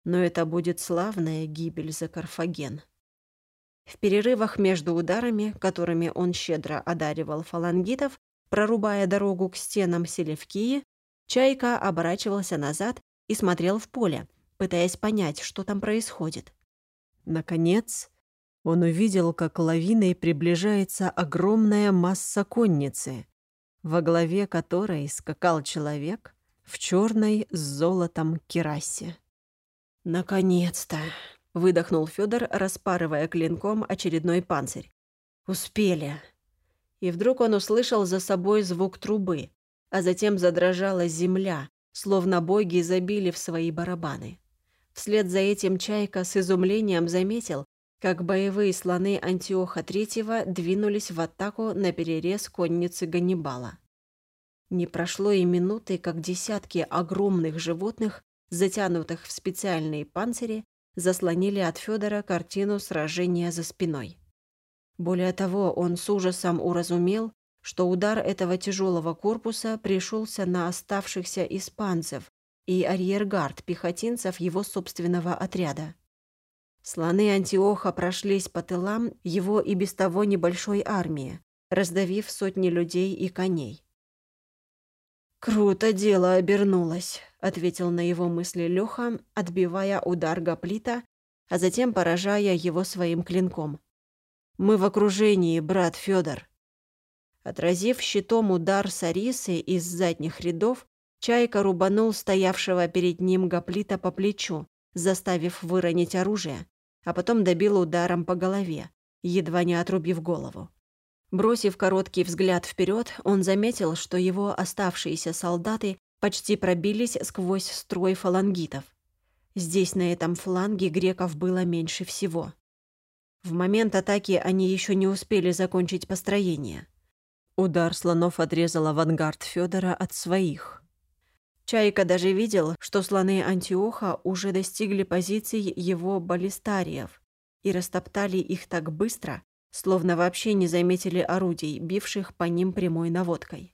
Но это будет славная гибель за Карфаген». В перерывах между ударами, которыми он щедро одаривал фалангитов, прорубая дорогу к стенам Селевкии, Чайка оборачивался назад и смотрел в поле, пытаясь понять, что там происходит. Наконец, он увидел, как лавиной приближается огромная масса конницы, во главе которой скакал человек в черной с золотом керасе. «Наконец-то!» — выдохнул Федор, распарывая клинком очередной панцирь. «Успели!» И вдруг он услышал за собой звук трубы, а затем задрожала земля, словно боги забили в свои барабаны. Вслед за этим Чайка с изумлением заметил, как боевые слоны Антиоха III двинулись в атаку на перерез конницы Ганнибала. Не прошло и минуты, как десятки огромных животных, затянутых в специальные панцири, заслонили от Федора картину сражения за спиной. Более того, он с ужасом уразумел, что удар этого тяжелого корпуса пришелся на оставшихся испанцев и арьергард пехотинцев его собственного отряда. Слоны Антиоха прошлись по тылам его и без того небольшой армии, раздавив сотни людей и коней. «Круто дело обернулось», — ответил на его мысли Леха, отбивая удар гоплита, а затем поражая его своим клинком. «Мы в окружении, брат Федор. Отразив щитом удар Сарисы из задних рядов, Чайка рубанул стоявшего перед ним гоплита по плечу, заставив выронить оружие, а потом добил ударом по голове, едва не отрубив голову. Бросив короткий взгляд вперед, он заметил, что его оставшиеся солдаты почти пробились сквозь строй фалангитов. Здесь, на этом фланге, греков было меньше всего. В момент атаки они еще не успели закончить построение. Удар слонов отрезал авангард Федора от своих. Чайка даже видел, что слоны Антиоха уже достигли позиций его баллистариев и растоптали их так быстро, словно вообще не заметили орудий, бивших по ним прямой наводкой.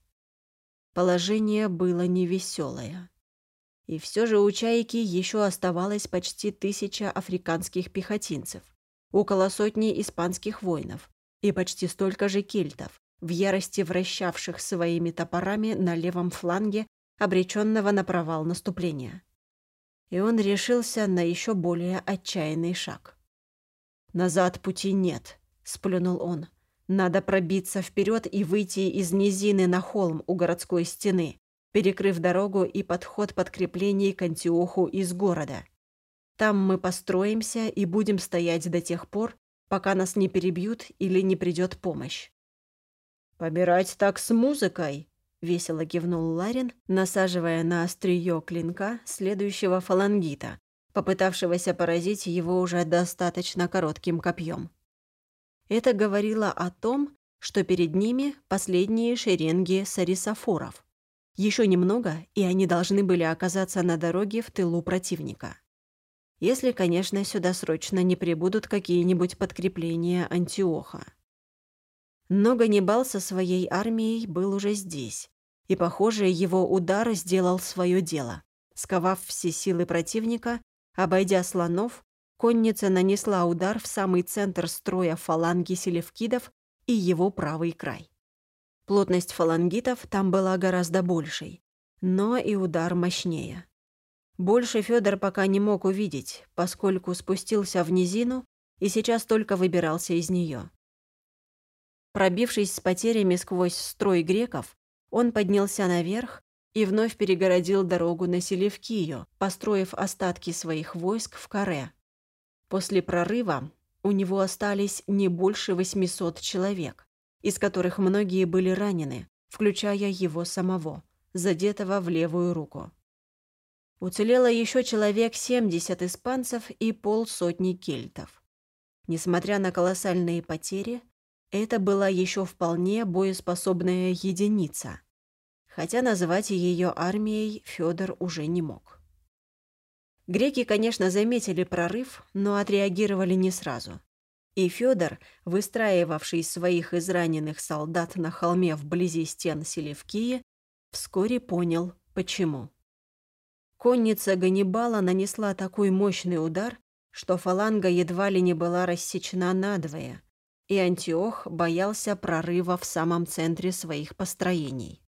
Положение было невеселое. И все же у «Чайки» еще оставалось почти тысяча африканских пехотинцев, около сотни испанских воинов и почти столько же кельтов, в ярости вращавших своими топорами на левом фланге обреченного на провал наступления. И он решился на еще более отчаянный шаг. «Назад пути нет», — сплюнул он. «Надо пробиться вперед и выйти из низины на холм у городской стены, перекрыв дорогу и подход подкреплений к Антиоху из города. Там мы построимся и будем стоять до тех пор, пока нас не перебьют или не придет помощь. «Побирать так с музыкой!» — весело кивнул Ларин, насаживая на острие клинка следующего фалангита, попытавшегося поразить его уже достаточно коротким копьем. Это говорило о том, что перед ними последние шеренги сарисофоров. Еще немного, и они должны были оказаться на дороге в тылу противника. Если, конечно, сюда срочно не прибудут какие-нибудь подкрепления Антиоха. Но Ганнибал со своей армией был уже здесь, и, похоже, его удар сделал свое дело. Сковав все силы противника, обойдя слонов, конница нанесла удар в самый центр строя фаланги селевкидов и его правый край. Плотность фалангитов там была гораздо большей, но и удар мощнее. Больше Федор пока не мог увидеть, поскольку спустился в низину и сейчас только выбирался из нее. Пробившись с потерями сквозь строй греков, он поднялся наверх и вновь перегородил дорогу на Селевкию, построив остатки своих войск в Каре. После прорыва у него остались не больше 800 человек, из которых многие были ранены, включая его самого, задетого в левую руку. Уцелело еще человек 70 испанцев и полсотни кельтов. Несмотря на колоссальные потери, это была еще вполне боеспособная единица, хотя назвать ее армией Федор уже не мог. Греки, конечно, заметили прорыв, но отреагировали не сразу. И Федор, выстраивавший своих израненных солдат на холме вблизи стен Селевкии, вскоре понял, почему. Конница Ганнибала нанесла такой мощный удар, что фаланга едва ли не была рассечена надвое, и Антиох боялся прорыва в самом центре своих построений.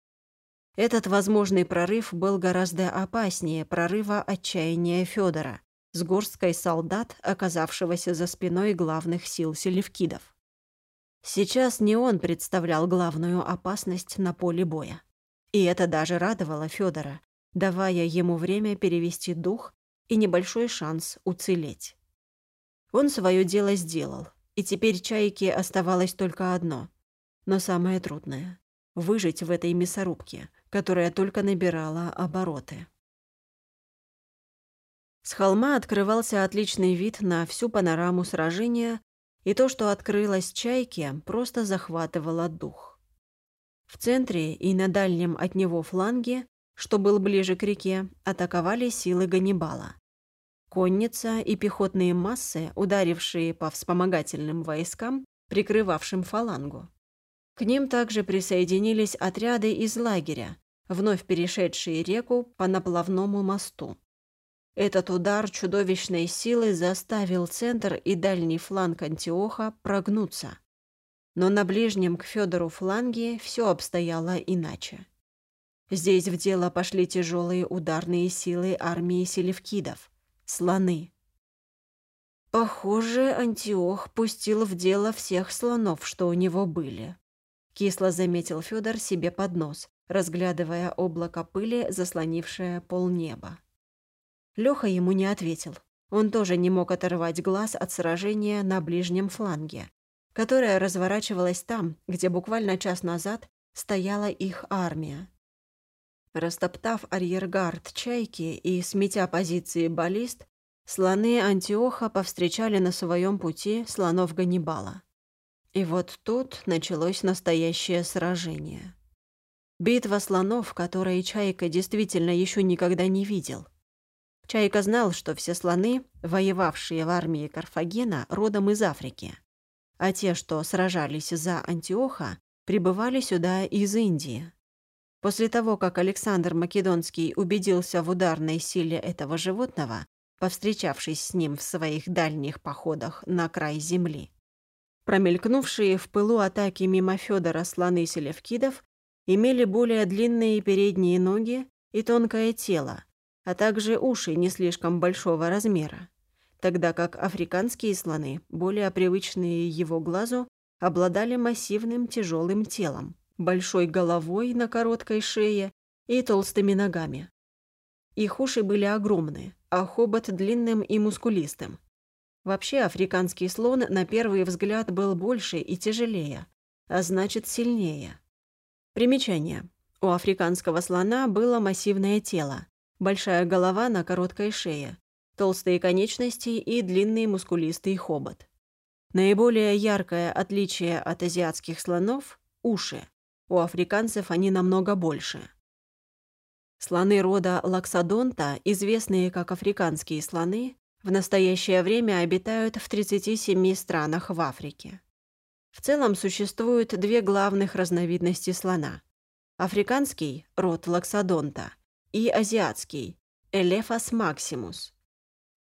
Этот возможный прорыв был гораздо опаснее прорыва отчаяния Федора, с горсткой солдат, оказавшегося за спиной главных сил селевкидов. Сейчас не он представлял главную опасность на поле боя. И это даже радовало Федора, давая ему время перевести дух и небольшой шанс уцелеть. Он свое дело сделал, и теперь чайке оставалось только одно, но самое трудное — выжить в этой мясорубке, которая только набирала обороты. С холма открывался отличный вид на всю панораму сражения, и то, что открылось чайке, просто захватывало дух. В центре и на дальнем от него фланге, что был ближе к реке, атаковали силы Ганнибала. Конница и пехотные массы, ударившие по вспомогательным войскам, прикрывавшим фалангу. К ним также присоединились отряды из лагеря, вновь перешедшие реку по наплавному мосту. Этот удар чудовищной силы заставил центр и дальний фланг Антиоха прогнуться. Но на ближнем к Федору фланге все обстояло иначе. Здесь в дело пошли тяжелые ударные силы армии селевкидов, слоны. Похоже, Антиох пустил в дело всех слонов, что у него были. Кисло заметил Федор себе под нос, разглядывая облако пыли, заслонившее полнеба. Лёха ему не ответил. Он тоже не мог оторвать глаз от сражения на ближнем фланге, которое разворачивалось там, где буквально час назад стояла их армия. Растоптав арьергард «Чайки» и сметя позиции баллист, слоны Антиоха повстречали на своем пути слонов Ганнибала. И вот тут началось настоящее сражение. Битва слонов, которой Чайка действительно еще никогда не видел. Чайка знал, что все слоны, воевавшие в армии Карфагена, родом из Африки, а те, что сражались за Антиоха, прибывали сюда из Индии. После того, как Александр Македонский убедился в ударной силе этого животного, повстречавшись с ним в своих дальних походах на край земли. Промелькнувшие в пылу атаки мимо Федора слоны селевкидов имели более длинные передние ноги и тонкое тело, а также уши не слишком большого размера, тогда как африканские слоны, более привычные его глазу, обладали массивным тяжелым телом, большой головой на короткой шее и толстыми ногами. Их уши были огромные, а хобот длинным и мускулистым. Вообще, африканский слон на первый взгляд был больше и тяжелее, а значит сильнее. Примечание. У африканского слона было массивное тело, большая голова на короткой шее, толстые конечности и длинный мускулистый хобот. Наиболее яркое отличие от азиатских слонов – уши. У африканцев они намного больше. Слоны рода лаксодонта, известные как африканские слоны, в настоящее время обитают в 37 странах в Африке. В целом существуют две главных разновидности слона. Африканский – род лаксодонта, и азиатский – Элефас максимус.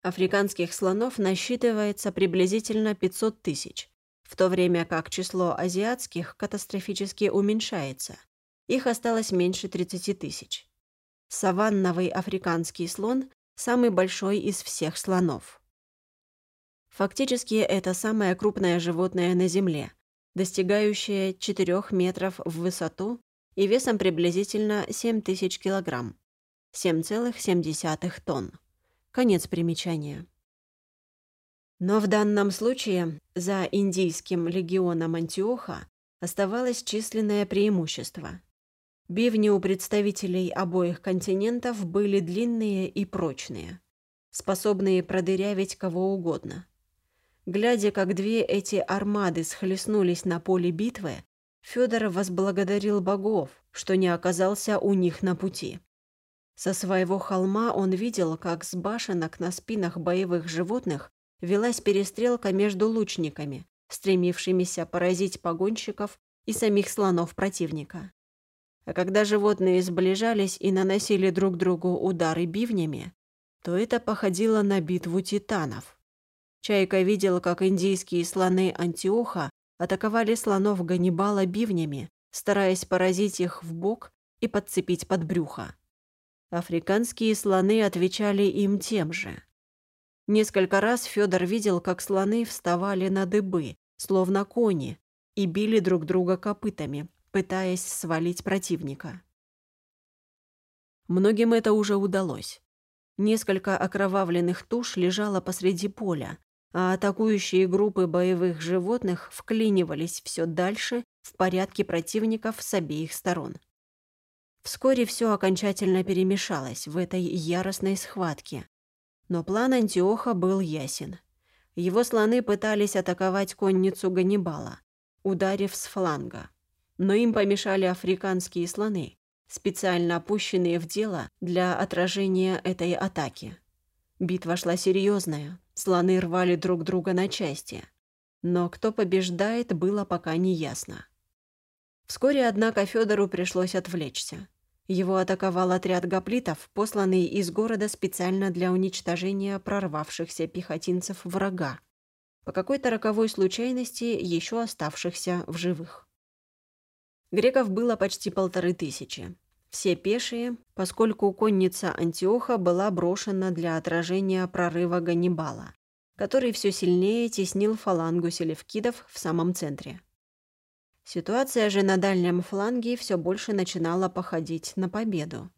Африканских слонов насчитывается приблизительно 500 тысяч, в то время как число азиатских катастрофически уменьшается. Их осталось меньше 30 тысяч. Саванновый африканский слон – самый большой из всех слонов. Фактически это самое крупное животное на Земле, достигающее 4 метров в высоту и весом приблизительно 7 тысяч килограмм, 7,7 тонн. Конец примечания. Но в данном случае за индийским легионом Антиоха оставалось численное преимущество. Бивни у представителей обоих континентов были длинные и прочные, способные продырявить кого угодно. Глядя, как две эти армады схлестнулись на поле битвы, Федор возблагодарил богов, что не оказался у них на пути. Со своего холма он видел, как с башенок на спинах боевых животных велась перестрелка между лучниками, стремившимися поразить погонщиков и самих слонов противника. А когда животные сближались и наносили друг другу удары бивнями, то это походило на битву титанов. Чайка видел, как индийские слоны Антиоха атаковали слонов Ганнибала бивнями, стараясь поразить их в бок и подцепить под брюхо. Африканские слоны отвечали им тем же. Несколько раз Федор видел, как слоны вставали на дыбы, словно кони, и били друг друга копытами, пытаясь свалить противника. Многим это уже удалось. Несколько окровавленных туш лежало посреди поля, а атакующие группы боевых животных вклинивались все дальше в порядке противников с обеих сторон. Вскоре все окончательно перемешалось в этой яростной схватке, но план Антиоха был ясен. Его слоны пытались атаковать конницу Ганнибала, ударив с фланга. Но им помешали африканские слоны, специально опущенные в дело для отражения этой атаки. Битва шла серьезная, слоны рвали друг друга на части. Но кто побеждает, было пока не ясно. Вскоре, однако, Федору пришлось отвлечься. Его атаковал отряд гоплитов, посланный из города специально для уничтожения прорвавшихся пехотинцев врага, по какой-то роковой случайности еще оставшихся в живых. Греков было почти полторы тысячи. Все пешие, поскольку конница Антиоха была брошена для отражения прорыва Ганнибала, который все сильнее теснил фалангу селевкидов в самом центре. Ситуация же на дальнем фланге все больше начинала походить на победу.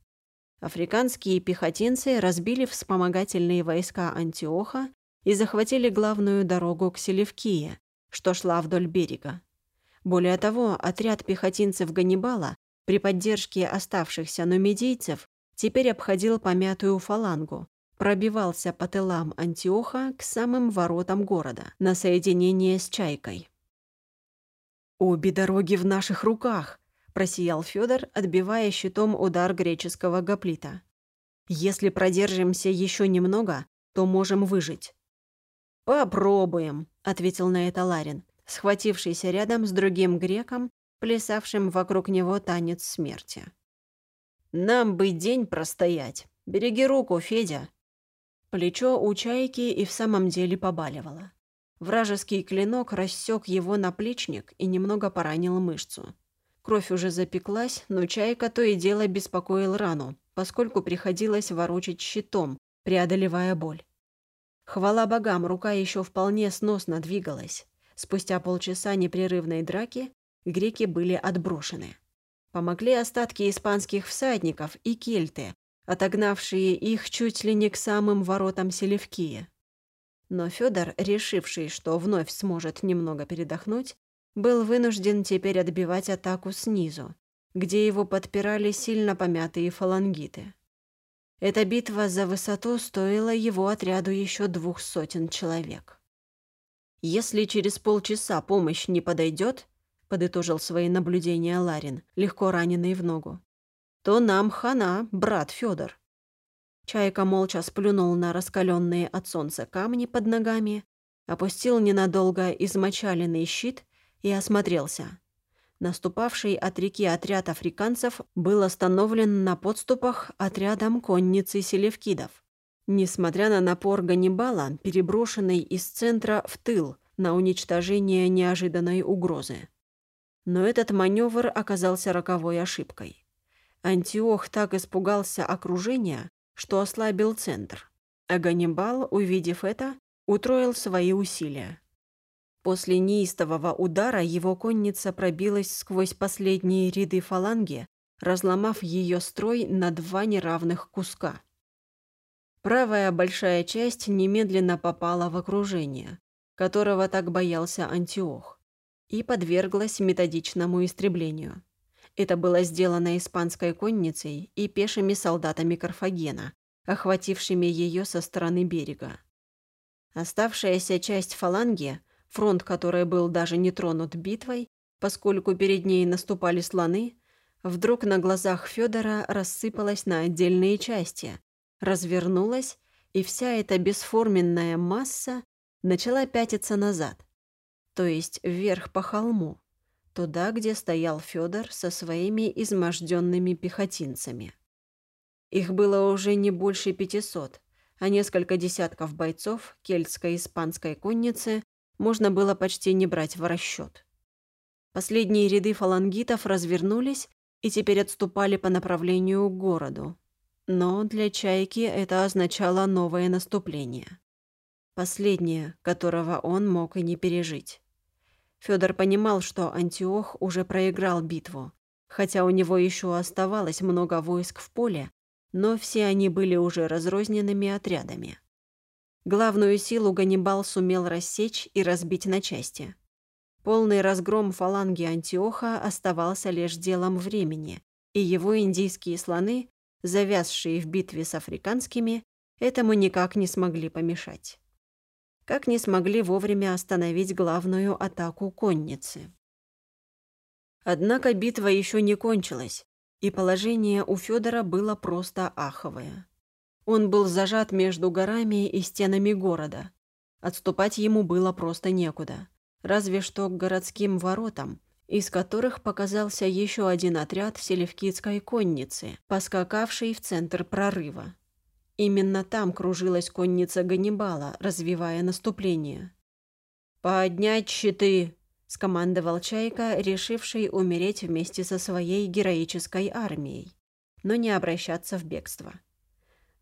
Африканские пехотинцы разбили вспомогательные войска Антиоха и захватили главную дорогу к Селевкие, что шла вдоль берега. Более того, отряд пехотинцев Ганнибала при поддержке оставшихся нумидийцев теперь обходил помятую фалангу, пробивался по тылам Антиоха к самым воротам города на соединение с Чайкой. «Обе дороги в наших руках», – просиял Федор, отбивая щитом удар греческого гоплита. «Если продержимся еще немного, то можем выжить». «Попробуем», – ответил на это Ларин, схватившийся рядом с другим греком, плясавшим вокруг него танец смерти. Нам бы день простоять. Береги руку, Федя».
Плечо у чайки и в самом деле побаливало. Вражеский клинок рассек его наплечник и немного поранил мышцу. Кровь уже запеклась, но чайка то и дело беспокоил рану, поскольку приходилось ворочать щитом, преодолевая боль. Хвала богам, рука еще вполне сносно двигалась. Спустя полчаса непрерывной драки греки были отброшены. Помогли остатки испанских всадников и кельты, отогнавшие их чуть ли не к самым воротам Селевкии. Но Федор, решивший, что вновь сможет немного передохнуть, был вынужден теперь отбивать атаку снизу, где его подпирали сильно помятые фалангиты. Эта битва за высоту стоила его отряду еще двух сотен человек. «Если через полчаса помощь не подойдет», — подытожил свои наблюдения Ларин, легко раненый в ногу, «то нам хана, брат Федор. Чайка молча сплюнул на раскаленные от солнца камни под ногами, опустил ненадолго измочаленный щит и осмотрелся. Наступавший от реки отряд африканцев был остановлен на подступах отрядом конницы селевкидов. Несмотря на напор Ганнибала, переброшенный из центра в тыл на уничтожение неожиданной угрозы. Но этот маневр оказался роковой ошибкой. Антиох так испугался окружения, что ослабил центр, а Ганнибал, увидев это, утроил свои усилия. После неистового удара его конница пробилась сквозь последние ряды фаланги, разломав ее строй на два неравных куска. Правая большая часть немедленно попала в окружение, которого так боялся Антиох, и подверглась методичному истреблению. Это было сделано испанской конницей и пешими солдатами Карфагена, охватившими ее со стороны берега. Оставшаяся часть фаланги фронт которой был даже не тронут битвой, поскольку перед ней наступали слоны, вдруг на глазах Федора рассыпалась на отдельные части, развернулась, и вся эта бесформенная масса начала пятиться назад, то есть вверх по холму, туда, где стоял Федор со своими изможденными пехотинцами. Их было уже не больше пятисот, а несколько десятков бойцов кельтской испанской конницы можно было почти не брать в расчет. Последние ряды фалангитов развернулись и теперь отступали по направлению к городу. Но для Чайки это означало новое наступление. Последнее, которого он мог и не пережить. Федор понимал, что Антиох уже проиграл битву, хотя у него еще оставалось много войск в поле, но все они были уже разрозненными отрядами. Главную силу Ганнибал сумел рассечь и разбить на части. Полный разгром фаланги Антиоха оставался лишь делом времени, и его индийские слоны, завязшие в битве с африканскими, этому никак не смогли помешать. Как не смогли вовремя остановить главную атаку конницы. Однако битва еще не кончилась, и положение у Федора было просто аховое. Он был зажат между горами и стенами города. Отступать ему было просто некуда. Разве что к городским воротам, из которых показался еще один отряд селевкидской конницы, поскакавший в центр прорыва. Именно там кружилась конница Ганнибала, развивая наступление. «Поднять щиты!» – скомандовал Чайка, решивший умереть вместе со своей героической армией, но не обращаться в бегство.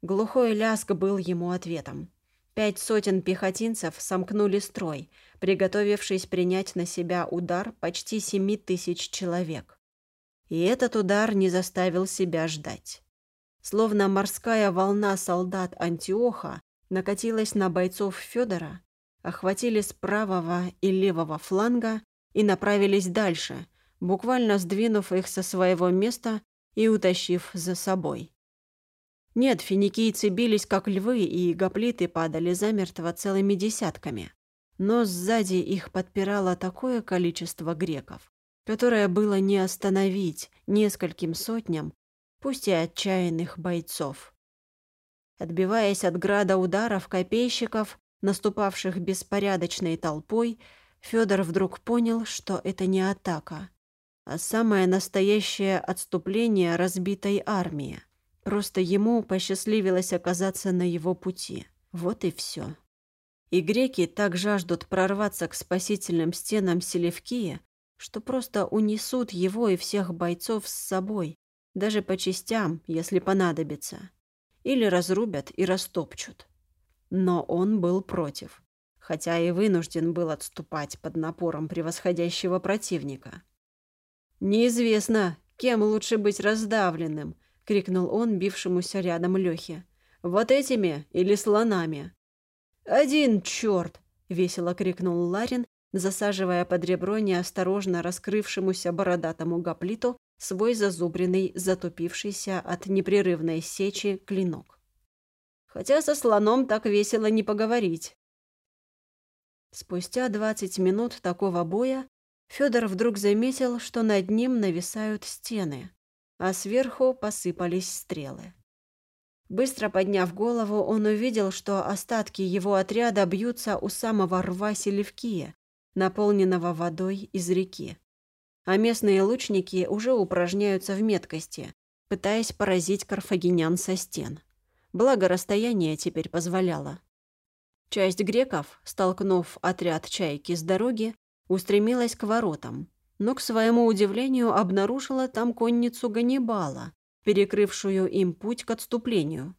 Глухой ляск был ему ответом. Пять сотен пехотинцев сомкнули строй, приготовившись принять на себя удар почти семи тысяч человек. И этот удар не заставил себя ждать. Словно морская волна солдат Антиоха накатилась на бойцов Федора, охватили с правого и левого фланга и направились дальше, буквально сдвинув их со своего места и утащив за собой. Нет, финикийцы бились как львы, и гоплиты падали замертво целыми десятками. Но сзади их подпирало такое количество греков, которое было не остановить нескольким сотням, пусть и отчаянных бойцов. Отбиваясь от града ударов копейщиков, наступавших беспорядочной толпой, Федор вдруг понял, что это не атака.
а самое настоящее отступление разбитой армии. Просто ему посчастливилось оказаться на его пути. Вот и все. И греки так жаждут прорваться к спасительным стенам Селевкия, что просто унесут его и всех бойцов с собой, даже по частям, если понадобится. Или разрубят и растопчут. Но он был против, хотя и вынужден был отступать под напором превосходящего противника. «Неизвестно, кем лучше быть раздавленным», — крикнул он бившемуся рядом Лёхе. «Вот этими или слонами?» «Один черт!» — весело крикнул Ларин, засаживая под ребро неосторожно раскрывшемуся бородатому гоплиту свой зазубренный, затупившийся от непрерывной сечи клинок. Хотя со слоном так весело не поговорить. Спустя двадцать минут такого боя Федор вдруг заметил, что над ним нависают стены, а сверху посыпались стрелы. Быстро подняв голову, он увидел, что остатки его отряда бьются у самого рва Селевкия, наполненного водой из реки. А местные лучники уже упражняются в меткости, пытаясь поразить карфагенян со стен. Благо расстояние теперь позволяло. Часть греков, столкнув отряд чайки с дороги, устремилась к воротам, но, к своему удивлению, обнаружила там конницу Ганнибала, перекрывшую им путь к отступлению.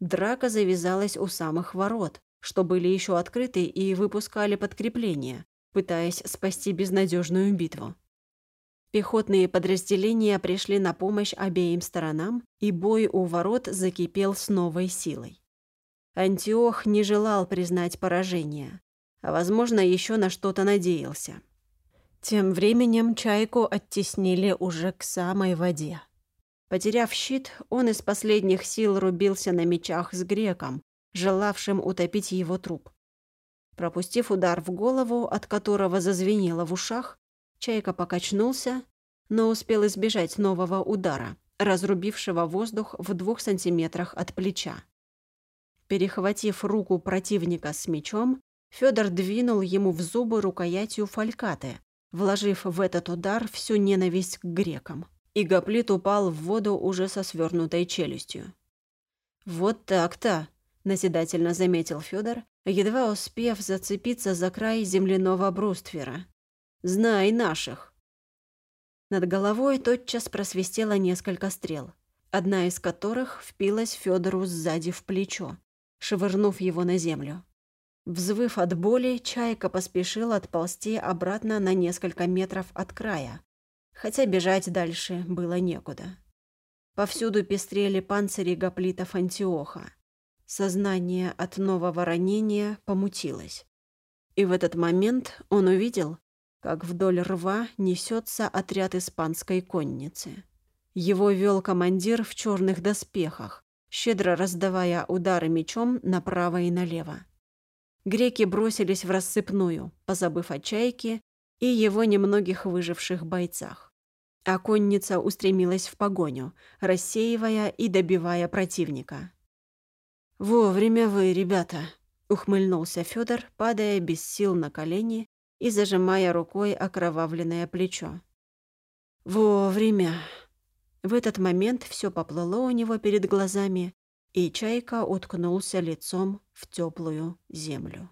Драка завязалась у самых ворот, что были еще открыты и выпускали подкрепление, пытаясь спасти безнадежную битву. Пехотные подразделения пришли на помощь обеим сторонам, и бой у ворот закипел с новой силой. Антиох не желал признать поражение, а, возможно, еще на что-то надеялся. Тем временем чайку оттеснили уже к самой воде. Потеряв щит, он из последних сил рубился на мечах с греком, желавшим утопить его труп. Пропустив удар в голову, от которого зазвенело в ушах, Чайка покачнулся, но успел избежать нового удара, разрубившего воздух в двух сантиметрах от плеча. Перехватив руку противника с мечом, Федор двинул ему в зубы рукоятью фалькаты, вложив в этот удар всю ненависть к грекам. И гоплит упал в воду уже со свернутой челюстью. «Вот так-то», — назидательно заметил Федор, едва успев зацепиться за край земляного бруствера. «Знай наших!» Над головой тотчас просвистело несколько стрел, одна из которых впилась Федору сзади в плечо, швырнув его на землю. Взвыв от боли, чайка поспешил отползти обратно на несколько метров от края, хотя бежать дальше было некуда. Повсюду пестрели панцири гоплитов Антиоха. Сознание от нового ранения помутилось. И в этот момент он увидел, как вдоль рва несется отряд испанской конницы. Его вел командир в черных доспехах, щедро раздавая удары мечом направо и налево. Греки бросились в рассыпную, позабыв о чайке и его немногих выживших бойцах. А конница устремилась в погоню, рассеивая и добивая противника. «Вовремя вы, ребята!» — ухмыльнулся Федор, падая без сил на колени и зажимая рукой окровавленное плечо. «Вовремя!» В этот момент все поплыло у него перед глазами, и чайка уткнулся лицом в теплую землю.